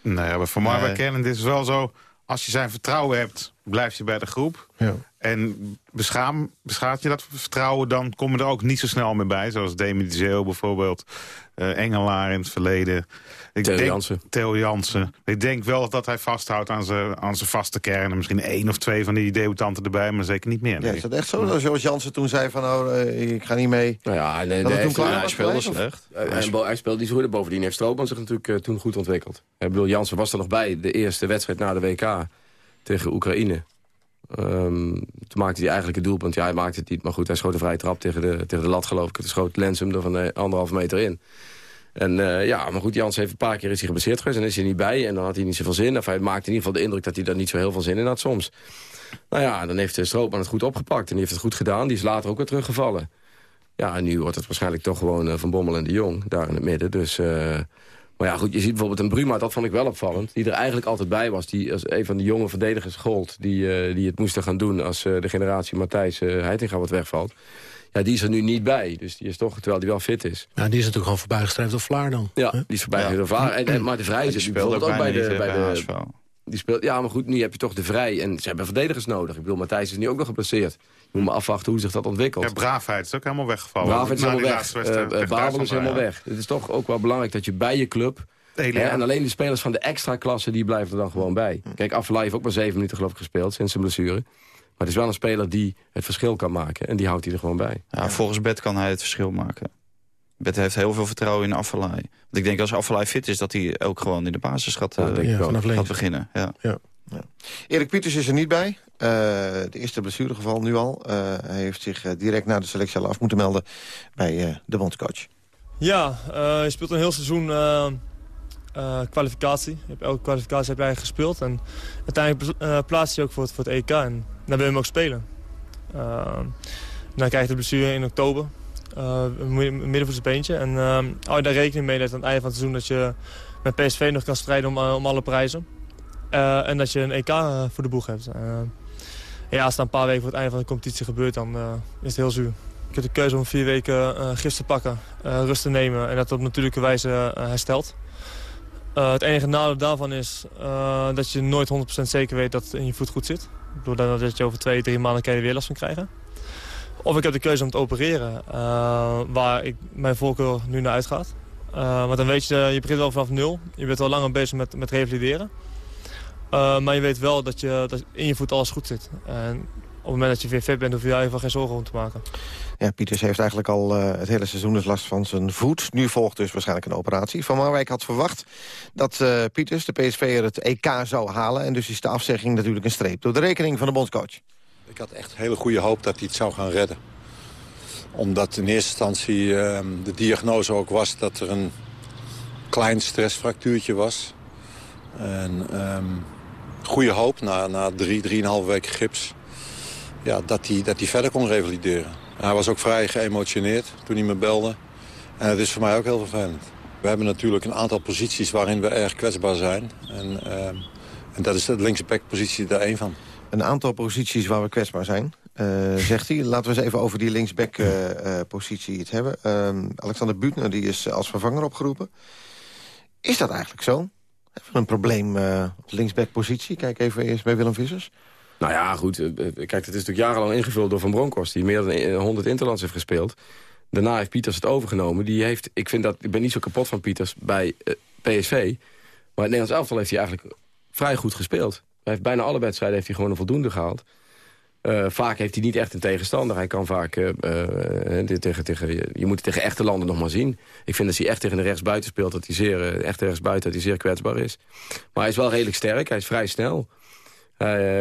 Nee, maar voor mij kennen het is wel zo... als je zijn vertrouwen hebt, blijf je bij de groep. Ja. En beschaam, beschaadt je dat vertrouwen, dan komen er ook niet zo snel meer bij. Zoals Demi de Zeel bijvoorbeeld. Eh, Engelaar in het verleden. Ik Theo denk- Jansen. Theo Jansen. Ik denk wel dat hij vasthoudt aan zijn, aan zijn vaste kern. En misschien één of twee van die debutanten erbij, maar zeker niet meer. Ja, nee. is dat echt zo? Dat Zoals Jansen toen zei van, oh, eh, ik ga niet mee. Nou ja, nee, Dat nee, toen klaar hij speelde slecht. Hij, hij, hij speelde niet zo goed. Bovendien heeft Strootman zich natuurlijk eh, toen goed ontwikkeld. Ik bedoel, Jansen was er nog bij. De eerste wedstrijd na de WK tegen Oekraïne. Ehm, toen maakte hij eigenlijk het doelpunt. Ja, hij maakte het niet, maar goed, hij schoot een vrije trap tegen de, tegen de lat, geloof ik. Toen schoot Lens hem er van eh, anderhalf meter in. En eh, ja, maar goed, Jans heeft een paar keer is hij geblesseerd geweest... en is hij niet bij en dan had hij niet zoveel zin. Of hij maakte in ieder geval de indruk dat hij daar niet zo heel veel zin in had soms. Nou ja, dan heeft Stroopman het goed opgepakt en die heeft het goed gedaan. Die is later ook weer teruggevallen. Ja, en nu wordt het waarschijnlijk toch gewoon eh, Van Bommel en de Jong, daar in het midden. Dus, maar ja, goed, je ziet bijvoorbeeld een Bruma, dat vond ik wel opvallend. Die er eigenlijk altijd bij was. Die als een van de jonge verdedigers gold. Die, eh, die het moesten gaan doen als eh, de generatie Matthijs uh, Heitinga wat wegvalt. Ja, die is er nu niet bij. Dus die is toch, terwijl die wel fit is. Ja, die is natuurlijk gewoon voorbijgestreefd door Vlaar dan. Ja, die is voorbij door Vlaar. En, en, maar de Vrij zit speelde bijvoorbeeld ook bij de... Bij eh, de bij HSV. Die speelt, ja, maar goed, nu heb je toch de Vrij. En ze hebben verdedigers nodig. Ik bedoel, Matthijs is nu ook nog geblesseerd. Je moet maar afwachten hoe zich dat ontwikkelt. Ja, Braafheid is ook helemaal weggevallen. Braafheid is Na helemaal weg. Eh, Babel is helemaal ja. weg. Het is toch ook wel belangrijk dat je bij je club... hele en alleen de spelers van de extra klasse, die blijven er dan gewoon bij. Kijk, Afellay heeft ook maar zeven minuten geloof ik gespeeld sinds zijn blessure. Maar het is wel een speler die het verschil kan maken. En die houdt hij er gewoon bij. Ja, volgens Bet kan hij het verschil maken. Bet heeft heel veel vertrouwen in Affelay. Want ik denk als Affelay fit is, dat hij ook gewoon in de basis gaat, Ja, eh, gaat beginnen. Ja. Erik Pieters is er niet bij. Eh het eerste blessuregeval nu al. Eh, hij heeft zich eh, direct na de selectie al af moeten melden bij eh, de bondscoach. Ja, eh, je speelt een heel seizoen eh, eh, kwalificatie. Je hebt elke kwalificatie heb jij gespeeld. En uiteindelijk eh plaats je ook voor het, voor het EK. En dan wil je hem ook spelen. Eh, dan krijg je de blessure in oktober. Eh, een middenvoetsbeentje. En eh hou je daar rekening mee dat aan het einde van het seizoen... dat je met PSV nog kan strijden om, eh, om alle prijzen. Eh, en dat je een EK voor de boeg hebt. Ja, als het een paar weken voor het einde van de competitie gebeurt, dan is het heel zuur. Ik heb de keuze om vier weken gif te pakken, rust te nemen en dat op natuurlijke wijze herstelt. het enige nadeel daarvan is dat je nooit 100% zeker weet dat het in je voet goed zit. Doordat dat je over twee, drie maanden kan weer last van krijgen. Of ik heb de keuze om te opereren, waar ik mijn voorkeur nu naar uitgaat. want dan weet je, je begint wel vanaf nul. Je bent al langer bezig met, met revalideren. Uh, maar je weet wel dat, je, dat in je voet alles goed zit. En op het moment dat je weer fit bent, hoef je daar geen zorgen om te maken. Ja, Pieters heeft eigenlijk al uh, het hele seizoen dus last van zijn voet. Nu volgt dus waarschijnlijk een operatie. Van Marwijk had verwacht dat uh, Pieters, de PSV'er, het EK zou halen. En dus is de afzegging natuurlijk een streep door de rekening van de bondscoach. Ik had echt hele goede hoop dat hij het zou gaan redden. Omdat in eerste instantie uh, de diagnose ook was dat er een klein stressfractuurtje was. En um, goede hoop na, na drie, drieënhalve weken gips... Ja, dat hij dat hij verder kon revalideren. Hij was ook vrij geëmotioneerd toen hij me belde. En het is voor mij ook heel vervelend. We hebben natuurlijk een aantal posities waarin we erg kwetsbaar zijn. En, uh, en dat is de linkse backpositie daar één van. Een aantal posities waar we kwetsbaar zijn, uh, zegt hij. Laten we eens even over die linksback-positie uh, iets hebben. Uh, Alexander Buutner die is als vervanger opgeroepen. Is dat eigenlijk zo? Een probleem op linksback-positie? Kijk even eerst bij Willem Vissers. Nou ja, goed. eh, Kijk, het is natuurlijk jarenlang ingevuld door Van Bronckhorst... die meer dan 100 interlands heeft gespeeld. Daarna heeft Pieters het overgenomen. Die heeft, ik, vind dat, ik ben niet zo kapot van Pieters bij PSV. Maar het Nederlands elftal heeft hij eigenlijk vrij goed gespeeld. Hij heeft bijna alle wedstrijden heeft hij gewoon een voldoende gehaald. Uh, vaak heeft hij niet echt een tegenstander. Hij kan vaak uh, tegen, tegen, je moet het tegen echte landen nog maar zien. Ik vind als hij echt tegen de rechtsbuiten speelt, dat hij zeer, echte rechtsbuiten, dat hij zeer kwetsbaar is. Maar hij is wel redelijk sterk, hij is vrij snel.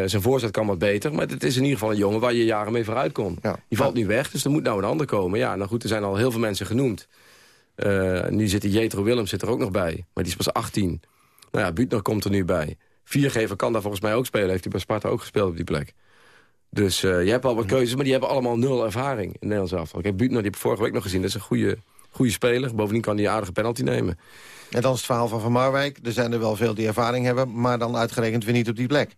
Zijn voorzet kan wat beter, maar het is in ieder geval een jongen waar je jaren mee vooruit kon. Ja. Die valt nu weg, dus er moet nou een ander komen. Ja, nou goed, er zijn al heel veel mensen genoemd. Nu zit Jetro Willems zit er ook nog bij, maar die is pas 18. Nou ja, Buutner komt er nu bij. Viergever kan daar volgens mij ook spelen, heeft hij bij Sparta ook gespeeld op die plek. Dus uh, je hebt al wat keuzes, maar die hebben allemaal nul ervaring in Nederlands elftal. Kijk, Buutner, die heb ik vorige week nog gezien, dat is een goede, goede speler. Bovendien kan hij een aardige penalty nemen. En dan is het verhaal van Van Marwijk. Er zijn er wel veel die ervaring hebben, maar dan uitgerekend weer niet op die plek.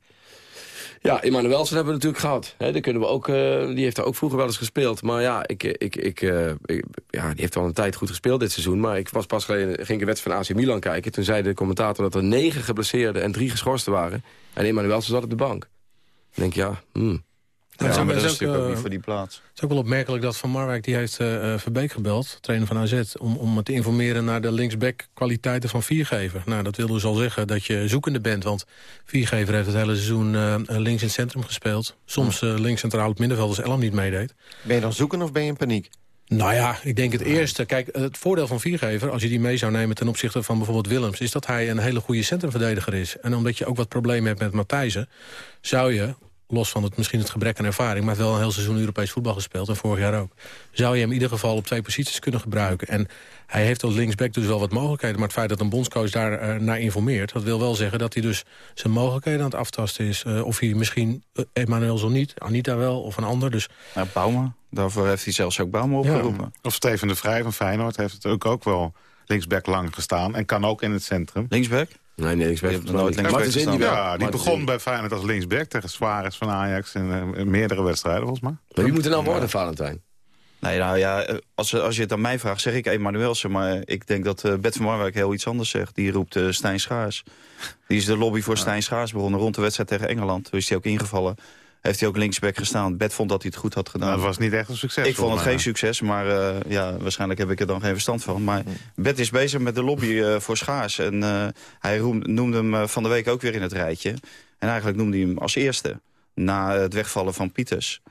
Ja, Emmanuelsen hebben we natuurlijk gehad. Die, kunnen we ook, uh, die heeft daar ook vroeger wel eens gespeeld. Maar ja, ik, ik, ik, uh, ik, ja, die heeft wel een tijd goed gespeeld dit seizoen. Maar ik was pas geleden, ging ik een wedstrijd van AC Milan kijken. Toen zei de commentator dat er negen geblesseerden en drie geschorsten waren. En Emmanuelsen zat op de bank. Ik denk, ja, hmm. Ja, maar dat is ook, natuurlijk ook eh, niet voor die plaats. Het is ook wel opmerkelijk dat Van Marwijk die heeft eh, Verbeek gebeld, trainer van AZ... om, om te informeren naar de linksback-kwaliteiten van Viergever. Nou, dat wil dus al zeggen dat je zoekende bent, want Viergever heeft het hele seizoen links in het centrum gespeeld. Soms links centraal op het middenveld als Elm niet meedeed. Ben je dan zoeken of ben je in paniek? Nou ja, ik denk het eerste. Kijk, het voordeel van Viergever, als je die mee zou nemen... ten opzichte van bijvoorbeeld Willems... is dat hij een hele goede centrumverdediger is. En omdat je ook wat problemen hebt met Matthijsen... zou je, los van het, misschien het gebrek aan ervaring... maar hij heeft wel een heel seizoen Europees voetbal gespeeld... en vorig jaar ook... zou je hem in ieder geval op twee posities kunnen gebruiken. En hij heeft als linksback dus wel wat mogelijkheden... maar het feit dat een bondscoach daar eh, naar informeert... dat wil wel zeggen dat hij dus zijn mogelijkheden aan het aftasten is. Eh, of hij misschien uh, Emmanuel zo niet, Anita wel of een ander. Dus Ja, Bouma. Daarvoor heeft hij zelfs ook Bouma opgeroepen. Of Steven de Vrij van Feyenoord heeft het ook, ook wel linksback lang gestaan. En kan ook in het centrum. Linksback? Nee, nee, hebt nog nooit Ja, linksback Martens gestaan. Indy wel. Ja, die Martens begon Indy. bij Feyenoord als linksback tegen Suarez van Ajax in eh, meerdere wedstrijden volgens mij. Maar wie moet er nou worden, Valentijn? Nee, nou ja, eh, als, als je het aan mij vraagt, zeg ik Emanuelsen. Maar ik denk dat eh Bert van Marwijk heel iets anders zegt. Die roept eh Stijn Schaars. Die is de lobby voor Stijn Schaars begonnen rond de wedstrijd tegen Engeland. Toen is hij ook ingevallen. Heeft hij ook linksback gestaan. Bert vond dat hij het goed had gedaan. Dat was niet echt een succes. ik vond het geen succes, maar eh, ja, waarschijnlijk heb ik er dan geen verstand van. Maar Bert is bezig met de lobby eh, voor Schaars. En eh, hij noemde hem van de week ook weer in het rijtje. En eigenlijk noemde hij hem als eerste. Na het wegvallen van Pieters.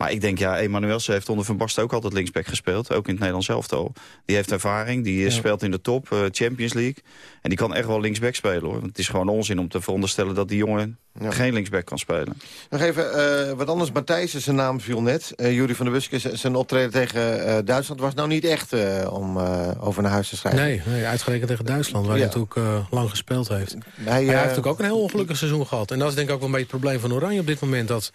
Maar ik denk, ja, Emanuelsen heeft onder Van Basten ook altijd linksback gespeeld. Ook in het Nederlands elftal. Die heeft ervaring, die speelt in de top, eh, Champions League. En die kan echt wel linksback spelen, hoor. Want het is gewoon onzin om te veronderstellen dat die jongen Ja. geen linksback kan spelen. Nog even eh, wat anders. Matthijs, zijn naam viel net. Eh Jury van der Buske, zijn optreden tegen eh, Duitsland... was nou niet echt eh, om eh, over naar huis te schrijven. nee, nee, uitgerekend tegen Duitsland, waar Ja. hij natuurlijk eh, lang gespeeld heeft. Hij, hij heeft natuurlijk ook een heel ongelukkig seizoen gehad. En dat is denk ik ook wel een beetje het probleem van Oranje op dit moment. Dat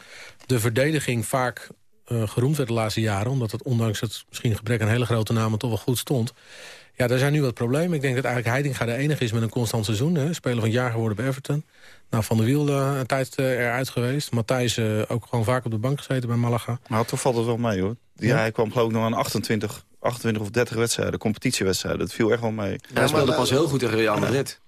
de verdediging vaak eh, geroemd werd de laatste jaren. Omdat het ondanks het misschien gebrek aan hele grote namen toch wel goed stond. Ja, daar zijn nu wat problemen. Ik denk dat eigenlijk Heidinga de enige is met een constant seizoen. Hè. Speler van het jaar geworden bij Everton. Nou, Van der Wiel eh, een tijd eh, eruit geweest. Matthijs eh, ook gewoon vaak op de bank gezeten bij Malaga. Maar toch valt het wel mee, hoor. Die, Ja. Hij kwam geloof ik nog aan 28, 28 of 30 wedstrijden, competitiewedstrijden. Dat viel echt wel mee. Hij speelde pas heel goed tegen Real Madrid.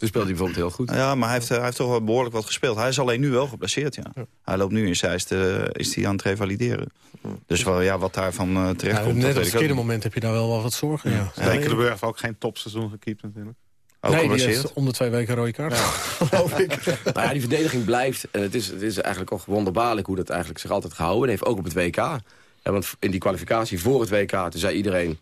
Toen speelde hij bijvoorbeeld heel goed. Ja, maar hij heeft, hij heeft toch wel behoorlijk wat gespeeld. Hij is alleen nu wel geblesseerd, ja. Hij loopt nu in Zeist, eh, is hij aan het revalideren. Dus wel, ja, wat daarvan eh terecht Ja, komt, net op het weet ik ook verkeerde moment heb je daar wel wat zorgen. Ja. Stekelenburg heeft ook geen topseizoen gekiept natuurlijk. Ook nee, die heeft om de twee weken een rode kaart. geloof ik. Nou ja, die verdediging blijft. En het is, het is eigenlijk ook wonderbaarlijk hoe dat eigenlijk zich altijd gehouden heeft. Ook op het WK. Ja, want in die kwalificatie voor het WK, toen zei iedereen...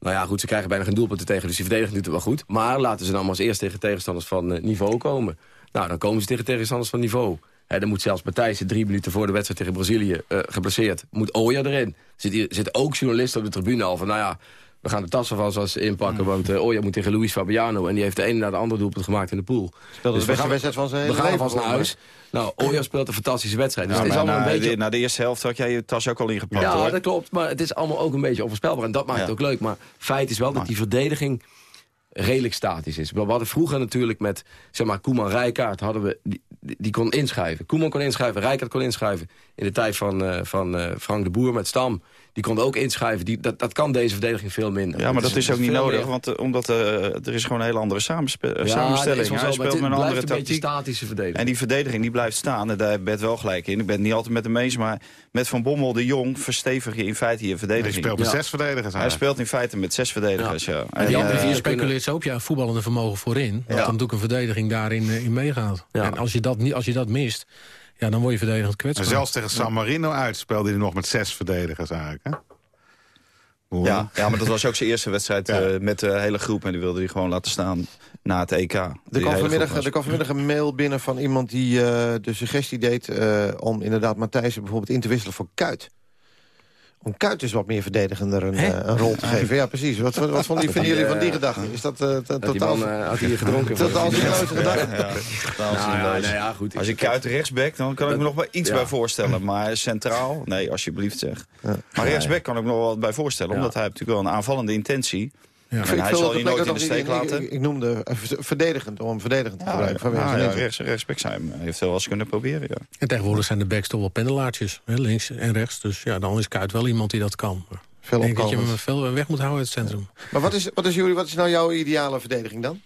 Nou ja, goed, ze krijgen bijna geen doelpunten tegen, dus die verdediging doet het wel goed. Maar laten ze dan maar eens eerst tegen tegenstanders van eh, niveau komen. Nou, dan komen ze tegen tegenstanders van niveau. Hè, dan moet zelfs Matthijs drie minuten voor de wedstrijd tegen Brazilië eh geblesseerd. Moet Oja erin. Zit hier zitten ook journalisten op de tribune al van, nou ja... We gaan de tassen van zoals inpakken, want Oja moet tegen Luis Fabiano... en die heeft de ene na de andere doelpunt gemaakt in de pool. Speelde de we beste wedstrijd van zijn We gaan alvast naar huis. Nou, Oja speelt een fantastische wedstrijd. Dus Ja, het is allemaal na, een beetje... de, na de eerste helft had jij je tas ook al ingepakt, Ja, hoor. dat klopt. Maar het is allemaal ook een beetje onvoorspelbaar. En dat maakt Ja. het ook leuk. Maar feit is wel dat die verdediging redelijk statisch is. We hadden vroeger natuurlijk met, zeg maar, Koeman Rijkaard... Hadden we, die, die kon inschrijven. Koeman kon inschrijven, Rijkaard kon inschrijven. In de tijd van, eh, van eh, Frank de Boer met Stam. Die kon ook inschrijven. Die, dat, dat kan deze verdediging veel minder. Ja, maar dat Het is ook niet nodig, meer- want eh, omdat, eh, er is gewoon een hele andere samenspe- eh, Ja, samenstelling. dat wel Hij speelt met een andere een tactiek. statische verdediging. En die verdediging die blijft staan, en daar heb Bert wel gelijk in. Ik ben het niet altijd met hem eens, maar met Van Bommel de Jong... verstevig je in feite je verdediging. Hij speelt met Ja. zes verdedigers Hij speelt in feite met zes verdedigers, ja. En die andere vier speculeert zo op je voetballende vermogen voorin. Dat Ja. dan ook een verdediging daarin in meegaat. Ja. En als je, dat niet, als je dat mist, ja, dan word je verdedigend En kwetsbaar. zelfs tegen San Marino uit speelde hij nog met zes verdedigers eigenlijk. Hè? Hoe- ja, ja, maar dat was ook zijn eerste wedstrijd Ja. eh, met de hele groep. En die wilde hij gewoon laten staan na het EK. Er kwam, vanmiddag, er kwam vanmiddag een mail binnen van iemand die eh, de suggestie deed... eh, om inderdaad Matthijsen bijvoorbeeld in te wisselen voor Kuit. Om Kuit dus wat meer verdedigender een, eh, een rol te geven. Ja, precies. Wat, wat, wat vonden vinden jullie van die gedachte? Is dat eh, to- Dat die totaal... man eh, had hier gedronken. totaal zinloze gedachte? Ja, totaal Nou ja, zinloos. nee, ja, goed. Als je kuit rechtsback, dan kan ik me nog wel iets Ja. bij voorstellen. Maar centraal, nee, alsjeblieft zeg. Maar rechtsback kan ik me nog wel wat bij voorstellen. Omdat hij natuurlijk wel een aanvallende intentie. Ja. Ik hij zal je nooit in de steek laten. Ik, ik noemde ver- verdedigend, om hem verdedigend te gebruiken. vanwege ja, zijn ja, rechts, heeft wel eens kunnen proberen, ja. En tegenwoordig zijn de backs toch wel pendelaartjes. Hè, links en rechts. Dus ja, dan is Kuit wel iemand die dat kan. Veel ik denk dat je hem veel weg moet houden uit het centrum. Maar wat is, wat is, jullie, wat is nou jouw ideale verdediging dan?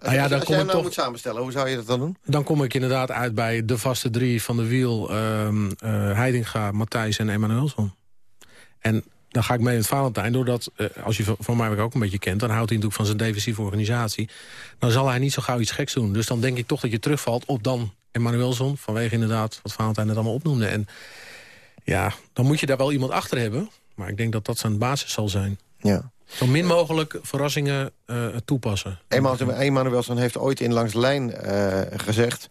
Nou ja, als, dan als jij ik nou toch- moet samenstellen, hoe zou je dat dan doen? Dan kom ik inderdaad uit bij de vaste drie van de wiel. ehm eh, Heidinga, Matthijs en Emanuelson. En dan ga ik mee met Valentijn. Doordat, eh, als je van- mij ook een beetje kent... dan houdt hij natuurlijk van zijn defensieve organisatie. Dan zal hij niet zo gauw iets geks doen. Dus dan denk ik toch dat je terugvalt op dan Emanuelson. Vanwege inderdaad wat Valentijn net allemaal opnoemde. En ja, dan moet je daar wel iemand achter hebben. Maar ik denk dat dat zijn basis zal zijn. Ja. Zo min mogelijk verrassingen eh, toepassen. Emanuel Emanuelson heeft ooit in Langs de Lijn eh, gezegd...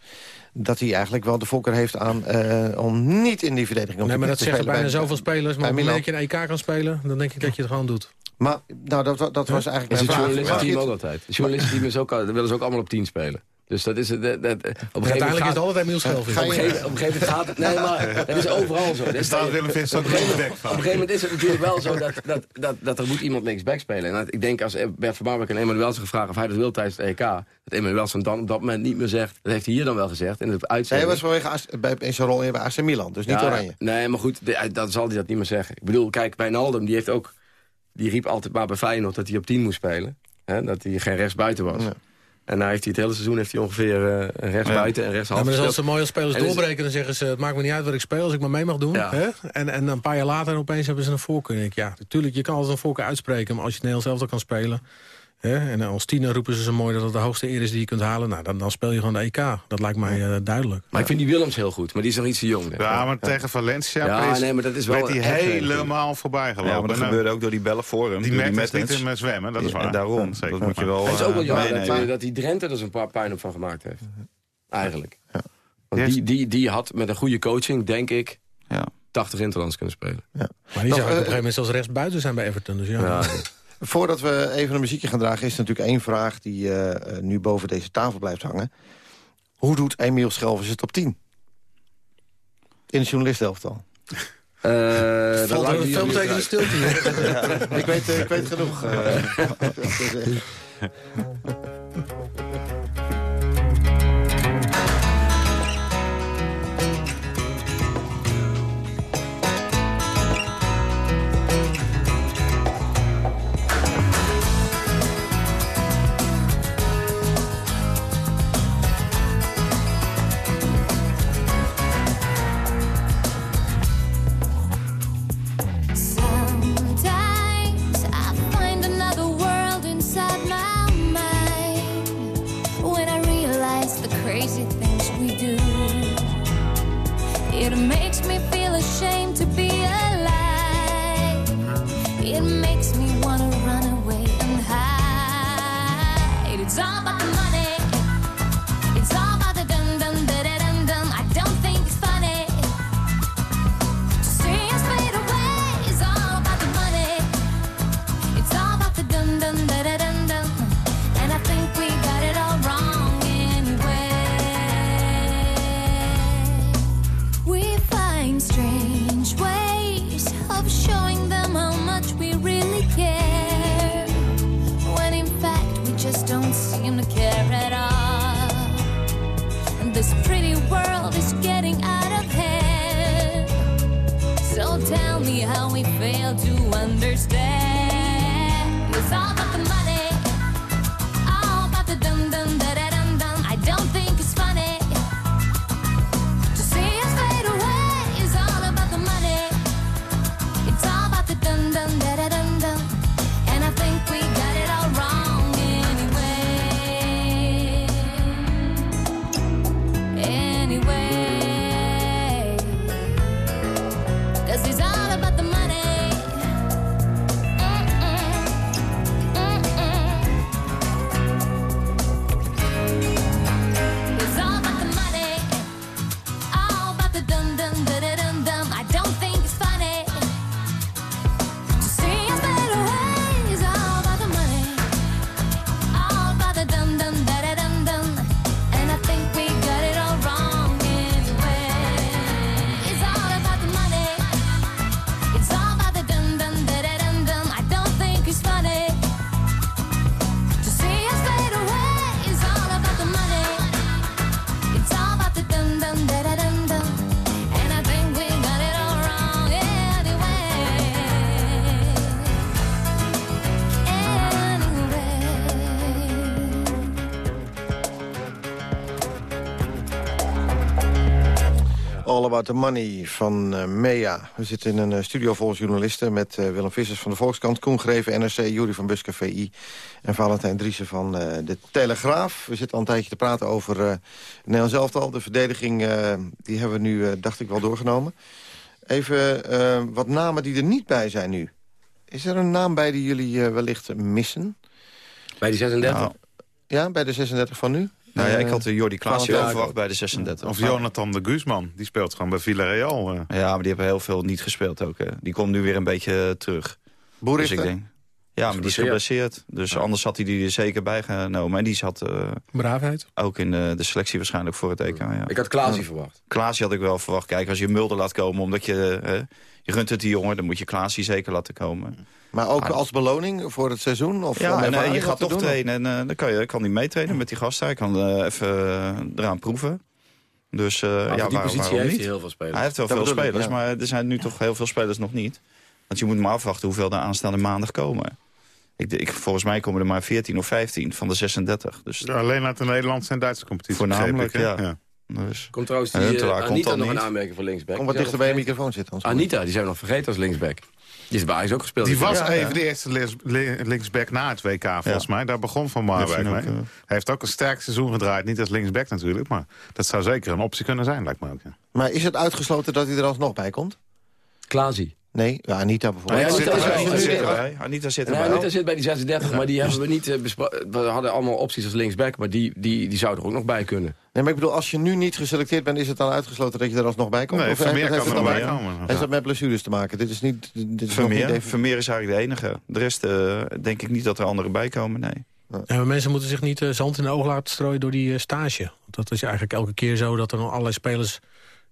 dat hij eigenlijk wel de voorkeur heeft aan eh, om niet in die verdediging op Nee, te- maar dat zeggen bijna bij- zoveel spelers. Maar het dat je een EK kan spelen... dan denk ik dat je het gewoon doet. Maar nou, dat, dat was eigenlijk is mijn het vraag. journalistenteam Maar- ook altijd. Het journalistenteam is ook, al- dat willen ze ook allemaal op 10 spelen. Dus dat is het. Dat, dat, op een gegeven moment uiteindelijk is gaat- het altijd Emiel Schelvis. Op een gegeven op een gegeven moment gaat het... Nee, maar het is overal zo. Dat staat Willem ook op een gegeven op een gegeven moment is het natuurlijk wel zo dat, dat, dat, dat er moet iemand linksback spelen. En dat- ik denk als Bert van Marwijk en Emanuelsen gevraagd of hij dat wil tijdens het EK... dat Emanuelsen dan op dat moment niet meer zegt... dat heeft hij hier dan wel gezegd in de Nee, hij uitzending. was vanwege bij, in zijn rol bij AC Milan, dus niet Ja, Oranje. Nee, maar goed, de- dan zal hij dat niet meer zeggen. Ik bedoel, kijk, Wijnaldum, die heeft ook... die riep altijd maar bij Feyenoord dat hij op 10 moest spelen. Hè, dat hij geen rechtsbuiten was. En nou heeft hij het hele seizoen heeft hij ongeveer eh rechtsbuiten en Ja, rechtshalf maar dat is altijd gespeeld. zo mooi als spelers En doorbreken. Dan zeggen ze, het maakt me niet uit wat ik speel als ik maar mee mag doen. Ja. Hè? En, en een paar jaar later opeens hebben ze een voorkeur. En ik, ja, natuurlijk, je kan altijd een voorkeur uitspreken. Maar als je het Nederlands zelf kan spelen... Hè? En als tiener roepen ze zo mooi dat het de hoogste eer is die je kunt halen. Nou, dan, dan speel je gewoon de EK. Dat lijkt mij eh, duidelijk. Maar ik vind die Willems heel goed, maar die is nog iets te jong. Ja, maar tegen Valencia Ja, is- nee, maar dat is wel werd hij een- helemaal voorbij gelopen. Ja, maar dat En, eh, gebeurde ook door die bellen voor hem. Die door Mertens niet in met zwemmen, dat is Ja, waar. daarom, Ja, zeker. dat moet je wel Het is ook wel eh, jammer dat, meenemen. eh, dat die Drenthe er zo'n paar puin op van gemaakt heeft. Eigenlijk. Want die, die, die had met een goede coaching, denk ik, Ja. 80 interlands kunnen spelen. Maar die zou op een eh, gegeven moment zelfs rechtsbuiten zijn bij Everton. Dus ja. Ja, Voordat we even een muziekje gaan dragen... is er natuurlijk één vraag die eh, eh, nu boven deze tafel blijft hangen. Hoe doet Emiel Schelvis het op 10? In het journalistenelftal. Eh, dat Valt er filmteken uit. stilte hier. ik, weet, ik weet genoeg. About the Money van uh, Mea. We zitten in een uh, studio vol journalisten... met uh, Willem Vissers van de Volkskrant, Koen Greven, NRC... Jury van Buske, VI en Valentijn Driessen van de Telegraaf. We zitten al een tijdje te praten over uh, Nederland elftal. De verdediging die hebben we nu, dacht ik, wel doorgenomen. Even wat namen die er niet bij zijn nu. Is er een naam bij die jullie wellicht missen? Bij die 36? Nou, ja, bij de 36 van nu? Nou ja, ik had de Jordi Klaasje wel verwacht bij de 36. Of Jonathan de Guzman, die speelt gewoon bij Villarreal. Uh. Ja, maar die hebben heel veel niet gespeeld ook. Hè. Die komt nu weer een beetje terug. Boerichter? Dus ik denk, ja, maar die is geblesseerd. Dus ja. anders had hij die er zeker bijgenomen. En die zat uh, Braafheid. ook in de, de, selectie waarschijnlijk voor het EK. Ja. Ik had Klaasie verwacht. Klaasie had ik wel verwacht. Kijk, als je Mulder laat komen omdat je... Uh, je gunt het die jongen, dan moet je Klaasie zeker laten komen. Maar ook als beloning voor het seizoen? Of ja, en, uh, je gaat toch trainen en uh, dan kan, je, kan hij meetrainen met die gasten. Hij kan uh, even eraan proeven. Dus ja, die positie waarom heeft niet? hij heel veel spelers. Hij heeft wel Dat veel ik, spelers, ja. maar er zijn nu toch heel veel spelers nog niet. Want je moet maar afwachten hoeveel er aanstaande maandag komen. Ik, ik, volgens mij komen er maar 14 of 15 van de 36. Dus Ja, alleen uit de Nederlandse en Duitse competitie. Voornamelijk, ik, hè? ja. Dus, Komt trouwens en die, uh, komt Anita dan nog een aanmerking voor linksback. Kom wat Die dichter bij je microfoon zitten. Anita, die zijn we nog vergeten als linksback. Die is bij Ajax ook gespeeld. Die was Ja, even ja. de eerste links- li- linksback na het WK, volgens mij. Daar begon Van Marwijk mee. hij heeft ook een sterk seizoen gedraaid. Niet als linksback natuurlijk, maar dat zou zeker een optie kunnen zijn, lijkt me ook. Ja. Maar is het uitgesloten dat hij er alsnog bij komt? Klaasie. Nee, ja, Anita bijvoorbeeld. Ja, Anita Anita is zit er- erbij. Anita zit erbij. Anita zit bij die 36, maar die hebben we niet eh, besproken. We hadden allemaal opties als linksback, maar die, die, die zou er ook nog bij kunnen. Nee, maar ik bedoel, als je nu niet geselecteerd bent... is het dan uitgesloten dat je er alsnog bij komt? Nee, Of Vermeer heeft- kan heeft er nog bij komen. Heeft dat met blessures te maken? Dit is niet... Dit is nog niet Vermeer, even- Vermeer is eigenlijk de enige. De rest eh, denk ik niet dat er anderen bij komen, nee. Ja, maar mensen moeten zich niet eh, zand in de oog laten strooien door die stage. Want dat is eigenlijk elke keer zo dat er nog allerlei spelers...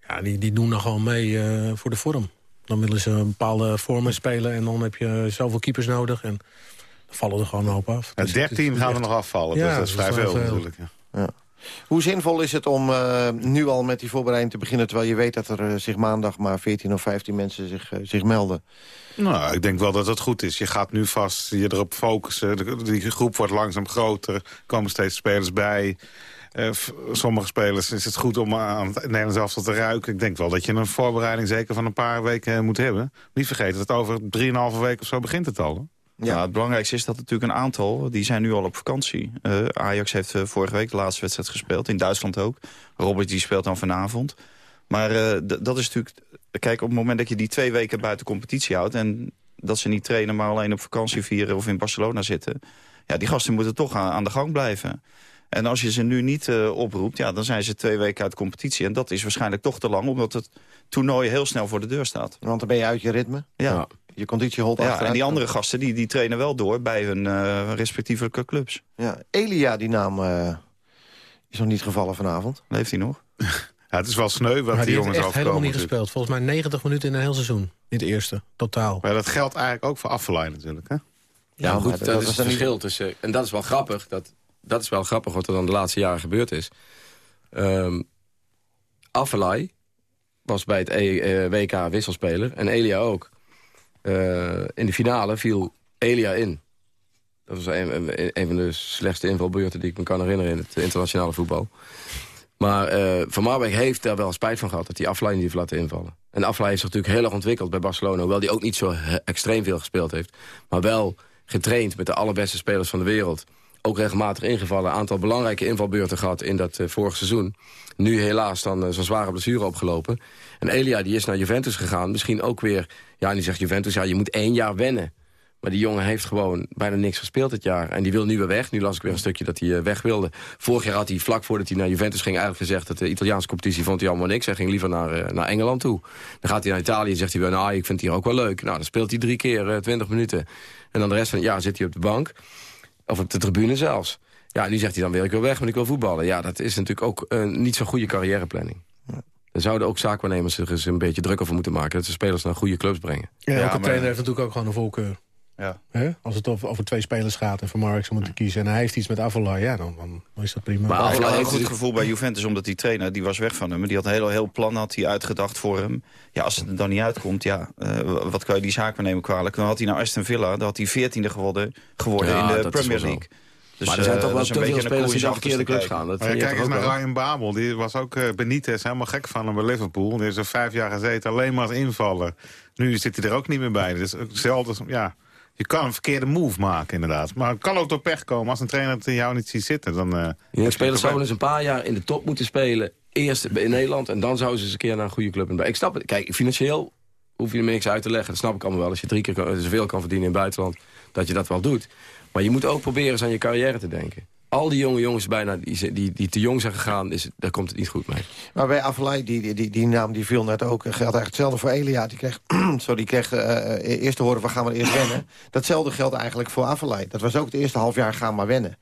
Ja, die, die doen dan gewoon mee eh, voor de vorm. Dan willen ze een bepaalde vormen spelen en dan heb je zoveel keepers nodig. En dan vallen er gewoon een hoop af. Dus 13 het is gaan er nog afvallen, Ja, dus dat is vrij veel, natuurlijk. Ja. Ja. Hoe zinvol is het om eh, nu al met die voorbereiding te beginnen... terwijl je weet dat er eh, zich maandag maar 14 of 15 mensen zich, eh, zich melden? Nou, ik denk wel dat het goed is. Je gaat nu vast je erop focussen. De- Die groep wordt langzaam groter. Er komen steeds spelers bij. Eh, sommige spelers is het goed om aan het Nederlands elftal te ruiken. Ik denk wel dat je een voorbereiding zeker van een paar weken eh, moet hebben. Niet vergeten dat over 3,5 weken of zo begint het al. hè? Ja. het belangrijkste is dat natuurlijk een aantal, die zijn nu al op vakantie. Eh, Ajax heeft vorige week de laatste wedstrijd gespeeld, in Duitsland ook. Robert die speelt dan vanavond. Maar eh, dat is natuurlijk, kijk op het moment dat je die twee weken buiten competitie houdt... en dat ze niet trainen, maar alleen op vakantie vieren of in Barcelona zitten... ja, die gasten moeten toch aan, aan de gang blijven. En als je ze nu niet eh, oproept, ja, dan zijn ze twee weken uit competitie. En dat is waarschijnlijk toch te lang, omdat het toernooi heel snel voor de deur staat. Want dan ben je uit je ritme. Ja. Je conditie holt Ja, achteruit. en die andere gasten die, die trainen wel door bij hun eh, respectievelijke clubs. Ja, Elia, die naam eh, is nog niet gevallen vanavond. Leeft hij nog? Ja, het is wel sneu wat Maar die jongens echt helemaal niet natuurlijk. gespeeld. Volgens mij 90 minuten in een heel seizoen. In het eerste, totaal. Maar dat geldt eigenlijk ook voor Affelay natuurlijk. Hè? Ja, Ja, maar goed, maar dat, dat is het verschil tussen... En dat is wel grappig. Dat, dat is wel grappig wat er dan de laatste jaren gebeurd is. Affelay was bij het E- eh, WK wisselspeler. En Elia ook. Eh, in de finale viel Elia in. Dat was een, van de slechtste invalbeurten die ik me kan herinneren... in het internationale voetbal. Maar eh, Van Marwijk heeft daar wel spijt van gehad... dat hij Affelay niet heeft laten invallen. En Affelay heeft zich natuurlijk heel erg ontwikkeld bij Barcelona... hoewel hij ook niet zo extreem veel gespeeld heeft. Maar wel getraind met de allerbeste spelers van de wereld. Ook regelmatig ingevallen. Een aantal belangrijke invalbeurten gehad in dat eh, vorige seizoen. Nu helaas dan eh, zo'n zware blessure opgelopen. En Elia die is naar Juventus gegaan. Misschien ook weer... Ja, die zegt Juventus, ja, je moet één jaar wennen. Maar die jongen heeft gewoon bijna niks gespeeld dit jaar. En die wil nu weer weg. Nu las ik weer een stukje dat hij eh, weg wilde. Vorig jaar had hij vlak voordat hij naar Juventus ging eigenlijk gezegd... dat de Italiaanse competitie vond hij allemaal niks. Hij ging liever naar, naar Engeland toe. Dan gaat hij naar Italië en zegt hij nou, ik vind het hier ook wel leuk. Nou, dan speelt hij drie keer 20 minuten. En dan de rest van het jaar zit hij op de bank. Of op de tribune zelfs. Ja, nu zegt hij dan weer, ik wil weg, want ik wil voetballen. Ja, dat is natuurlijk ook eh, niet zo'n goede carrièreplanning. Daar zouden ook zaakwaarnemers zich eens een beetje druk over moeten maken... dat ze spelers naar goede clubs brengen. Ja, Ja, elke maar- trainer heeft natuurlijk ook gewoon een voorkeur. Ja. Hè? Als het over, over twee spelers gaat en Van Marks om te kiezen... en hij heeft iets met Avalai, ja, dan, dan is dat prima. Maar had een goed gevoel bij Juventus, omdat die trainer die was weg van hem. Die had een heel, heel plan had hij uitgedacht voor hem. Ja, als het er dan niet uitkomt, ja, eh, wat kan je die zaak nemen kwalijk? Dan had hij naar Aston Villa, dan had hij veertiende geworden, geworden Ja, in de Premier wel. League. Dus, maar er zijn eh, toch wel dat is te een veel beetje spelers die een naar verkeerde clubs gaan. Dat Maar ja, kijk toch eens ook naar wel? Ryan Babel. Die was ook eh, Benitez helemaal gek van hem bij Liverpool. Die is er vijf jaar gezeten alleen maar als invaller. Nu zit hij er ook niet meer bij. Dus ook hetzelfde. Ja, je kan een verkeerde move maken inderdaad. Maar het kan ook door pech komen. Als een trainer het in jou niet ziet zitten, dan... eh, Die spelers zouden eens een paar jaar in de top moeten spelen. Eerst in Nederland en dan zouden ze eens een keer naar een goede club. in- Ik snap het. Kijk, financieel hoef je er niks uit te leggen. Dat snap ik allemaal wel. Als je drie keer kan- zoveel kan verdienen in het buitenland, dat je dat wel doet. Maar je moet ook proberen eens aan je carrière te denken. Al die jonge jongens bijna die, die, die te jong zijn gegaan, is, daar komt het niet goed mee. Maar bij Avalai, die, die, die, die naam die viel net ook. Geldt eigenlijk hetzelfde voor Elia. Die kreeg, sorry, die kreeg eh, eerst te horen, we gaan maar eerst wennen. Datzelfde geldt eigenlijk voor Avalai. Dat was ook het eerste half jaar, gaan maar wennen.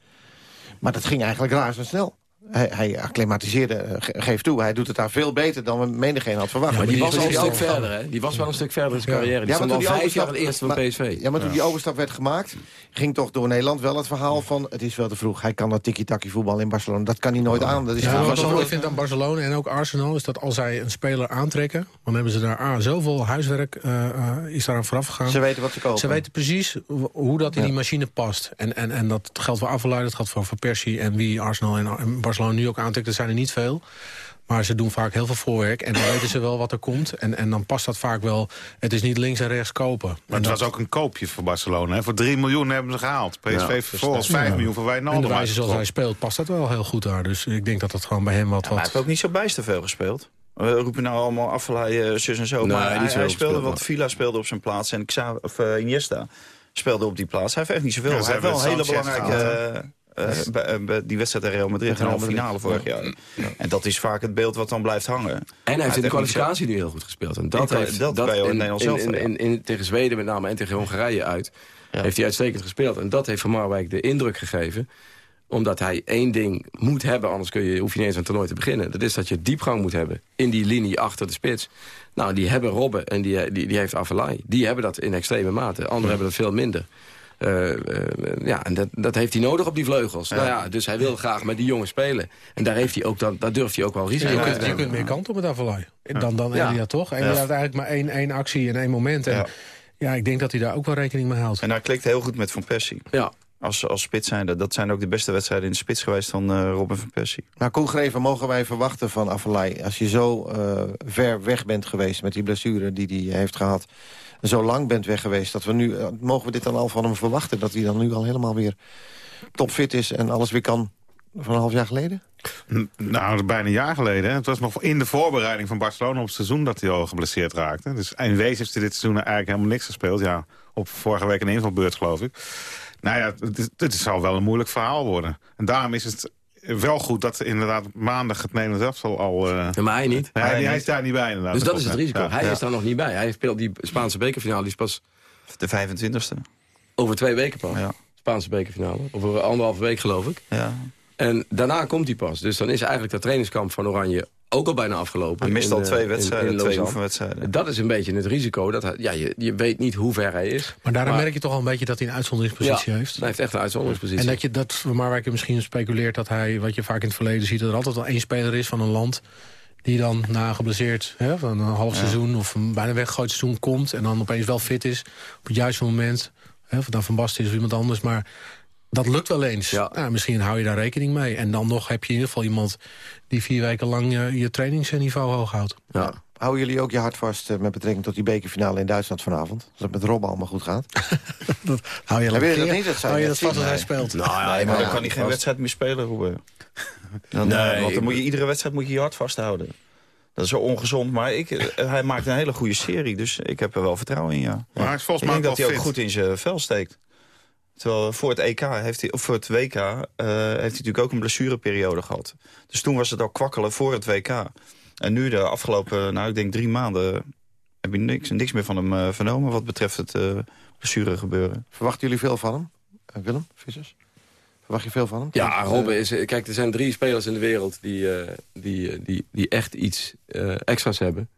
Maar dat ging eigenlijk razendsnel. Hij, hij acclimatiseerde, eh, ge- geef toe. Hij doet het daar veel beter dan menigeen had verwacht. maar die was al een die stuk overstap- verder, hè? Die was wel een stuk verder in zijn Ja. carrière. Die Ja, stond maar al toen die vijf jaar het overstap- eerste van PSV. Ja, maar toen die overstap werd gemaakt... ging toch door Nederland wel het verhaal van... het is wel te vroeg, hij kan dat tiki-taki voetbal in Barcelona. Dat kan hij nooit aan. Dat is Ja, wat ik vind aan Barcelona en ook Arsenal... is dat als zij een speler aantrekken... dan hebben ze daar ah, zoveel huiswerk eh, eh, is daaraan vooraf gegaan. Ze weten wat ze kopen. Ze weten precies hoe dat in Ja. die machine past. En, en, en dat geldt voor Avalai, dat geldt voor Van Persie... en wie Arsenal en, en Barcelona nu ook aantrekt, er zijn er niet veel. Maar ze doen vaak heel veel voorwerk en dan weten ze wel wat er komt. En, en dan past dat vaak wel. Het is niet links en rechts kopen. Maar En het dat- was ook een koopje voor Barcelona. Hè? Voor 3 miljoen hebben ze gehaald. PSV Ja, vervolgens 5 Ja. miljoen voor En de Wijnaldum. wijze zoals hij speelt, past dat wel heel goed daar. Dus ik denk dat dat gewoon bij hem wat... Maar hij wat... heeft ook niet zo bijster veel gespeeld. We roepen nou allemaal afvallei, eh, zus en zo. Nee, maar hij, speelde gespeeld, wat Villa speelde op zijn plaats. En Xa, of, eh, Iniesta speelde op die plaats. Hij heeft echt niet zoveel. Ja, hij heeft wel een hele belangrijke... eh, eh, bij- die wedstrijd tegen Real Madrid in de halve finale vorig jaar. En dat is vaak het beeld wat dan blijft hangen. En hij heeft in de kwalificatie nu heel goed gespeeld. En dat heeft, dat bij in, in- tegen Zweden met name en tegen Hongarije uit... heeft hij uitstekend gespeeld. En dat heeft Van Marwijk de indruk gegeven omdat hij één ding moet hebben, anders kun je, hoef je niet eens aan het toernooi te beginnen. Dat is dat je diepgang moet hebben in die linie achter de spits. Nou, die hebben Robben en die, die, die heeft Avalai. Die hebben dat in extreme mate. Anderen hebben dat veel minder. Eh, eh, ja, en dat, dat heeft hij nodig op die vleugels. Nou ja, dus hij wil graag met die jongens spelen. En daar, heeft hij ook dan, daar durft hij ook wel Ja, risico je, op te kunt, je kunt meer kant op met Avalai. Dan, dan Ja. Elia, toch? Elia Ja. had eigenlijk maar één, één actie en één moment. En Ja. ja. ik denk dat hij daar ook wel rekening mee houdt. En hij klikt heel goed met Van Persie. Ja. Als, als spits zijnde. Dat zijn ook de beste wedstrijden in de spits geweest van eh Robin van Persie. Nou, Koen Greven, mogen wij verwachten van Avalai... als je zo eh, ver weg bent geweest met die blessure die hij heeft gehad... zo lang bent weg geweest, dat we nu, eh, mogen we dit dan al van hem verwachten? Dat hij dan nu al helemaal weer topfit is en alles weer kan van een half jaar geleden? Nou, bijna een jaar geleden. Het was nog in de voorbereiding van Barcelona op het seizoen dat hij al geblesseerd raakte. Dus in wezen heeft hij dit seizoen eigenlijk helemaal niks gespeeld. Ja, op vorige week een invalbeurt geloof ik. Nou ja, het, is- zal wel een moeilijk verhaal worden. En daarom is het wel goed dat inderdaad maandag het Nederlands elftal al... eh, Ja, maar hij niet. Nee, hij, hij is daar niet bij inderdaad. Dus dat is het risico. ja. Hij Ja. is daar nog niet bij. Hij speelt die Spaanse bekerfinale. Die is pas De 25e. over twee weken pas. Ja. Spaanse bekerfinale. Over anderhalve week geloof ik. Ja. En daarna komt hij pas. Dus dan is eigenlijk dat trainingskamp van Oranje ook al bijna afgelopen. Hij mist In, al eh, twee in- wedstrijden, in twee Lausanne. oefenwedstrijden. Dat is een beetje het risico. Dat hij, ja, je, je weet niet hoe ver hij is. Maar daarom merk je toch al een beetje dat hij een uitzonderingspositie Ja, heeft. Hij heeft echt een uitzonderingspositie. En dat je dat Van Marwijk misschien speculeert dat hij, wat je vaak in het verleden ziet, dat er altijd wel één speler is van een land die dan na geblesseerd hè, van een half seizoen of een bijna weggegooid seizoen komt en dan opeens wel fit is op het juiste moment. Hè, of het dan Van Basten is of iemand anders, maar dat lukt wel eens. Nou, misschien hou je daar rekening mee. En dan nog heb je in ieder geval iemand die vier weken lang eh, je trainingsniveau hoog houdt. Ja. Houden jullie ook je hart vast eh, met betrekking tot die bekerfinale in Duitsland vanavond? Als het met Robben allemaal goed gaat? Hou je, Ja, dat niet? Dat hou je dat vast als hij speelt? Nou, ja, maar dan kan hij geen vast. wedstrijd meer spelen, Ruben. Dan, Nee, eh, want ik- dan moet je iedere wedstrijd moet je je hart vasthouden. Dat is zo ongezond, maar ik, eh, hij maakt een hele goede serie. Dus ik heb er wel vertrouwen in, ja. Maar hij is volgens ik mij denk ook dat hij ook fit. goed in zijn vel steekt. Terwijl voor het EK heeft hij, of voor het WK eh, heeft hij natuurlijk ook een blessureperiode gehad. Dus toen was het al kwakkelen voor het WK. En nu de afgelopen, nou ik denk drie maanden, heb je niks, niks meer van hem eh, vernomen wat betreft het eh blessure gebeuren. Verwachten jullie veel van hem? Willem, Vissers? Verwacht je veel van hem? Ja, Robben is... Kijk, er zijn drie spelers in de wereld die, eh, die, die, die echt iets eh, extra's hebben.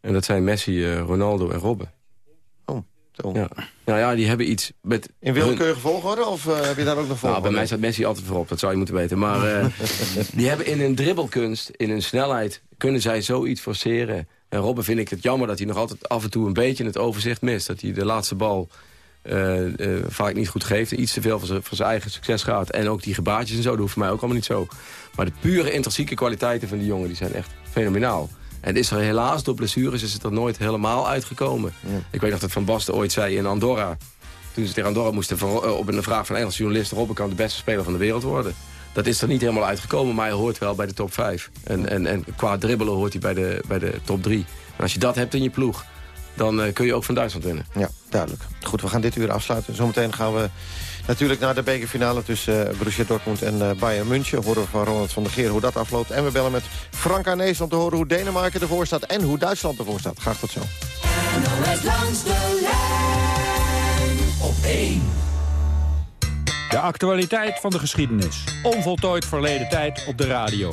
En dat zijn Messi, Ronaldo en Robben. Oh. Ja. Nou ja, die hebben iets met... In willekeurige volgorde of eh, heb je daar ook nog Nou, volgorde? bij mij staat Messi altijd voorop, dat zou je moeten weten. Maar eh, die hebben in hun dribbelkunst, in hun snelheid... kunnen zij zoiets forceren. En Robben vind ik het jammer dat hij nog altijd af en toe een beetje het overzicht mist. Dat hij de laatste bal eh, eh, vaak niet goed geeft. Iets te veel van zijn eigen succes gaat. En ook die gebaartjes en zo, dat hoeft voor mij ook allemaal niet zo. Maar de pure intrinsieke kwaliteiten van die jongen, die zijn echt fenomenaal. En is er helaas door blessures is het er nooit helemaal uitgekomen. Ik weet nog dat Van Basten ooit zei in Andorra... toen ze tegen Andorra moesten eh, op een vraag van een Engelse journalist... Robben kan de beste speler van de wereld worden. Dat is er niet helemaal uitgekomen, maar hij hoort wel bij de top 5. En, en, en qua dribbelen hoort hij bij de, bij de top 3. En als je dat hebt in je ploeg, dan uh, kun je ook van Duitsland winnen. Ja, duidelijk. Goed, we gaan dit uur afsluiten. Zometeen gaan we natuurlijk naar de bekerfinale tussen uh, Borussia Dortmund en uh, Bayern München. Horen we van Ronald van der Geer hoe dat afloopt. En we bellen met Frank Arnees om te horen hoe Denemarken ervoor staat... en hoe Duitsland ervoor staat. Graag tot zo. Langs de lijn op 1. De actualiteit van de geschiedenis. Onvoltooid verleden tijd op de radio.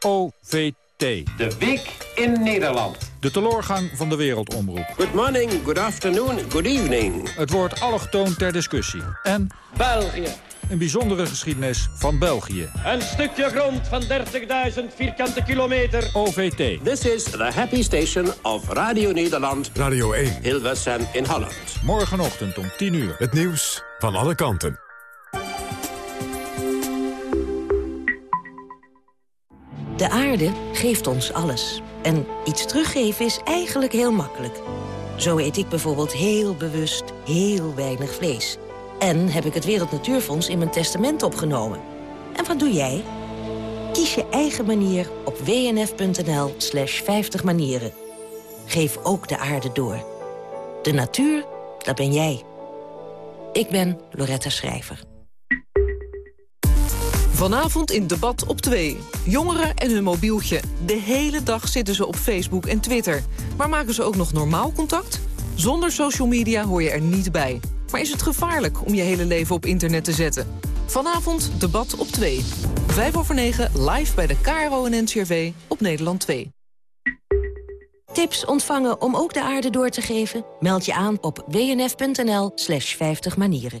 OVT. De week in Nederland. De teloorgang van de wereldomroep. Good morning, good afternoon, good evening. Het wordt allochtoon ter discussie. En... België. Een bijzondere geschiedenis van België. Een stukje grond van 30.000 vierkante kilometer. OVT. This is the happy station of Radio Nederland. Radio 1. Hilversum in Holland. Morgenochtend om 10 uur. Het nieuws van alle kanten. De aarde geeft ons alles. En iets teruggeven is eigenlijk heel makkelijk. Zo eet ik bijvoorbeeld heel bewust heel weinig vlees. En heb ik het Wereld Natuurfonds in mijn testament opgenomen. En wat doe jij? Kies je eigen manier op wnf.nl slash 50 manieren. Geef ook de aarde door. De natuur, dat ben jij. Ik ben Loretta Schrijver. Vanavond in debat op 2. Jongeren en hun mobieltje. De hele dag zitten ze op Facebook en Twitter. Maar maken ze ook nog normaal contact? Zonder social media hoor je er niet bij. Maar is het gevaarlijk om je hele leven op internet te zetten? Vanavond debat op 2. 5 over 9 live bij de KRO en NCRV op Nederland 2. Tips ontvangen om ook de aarde door te geven? Meld je aan op wnf.nl slash 50 manieren.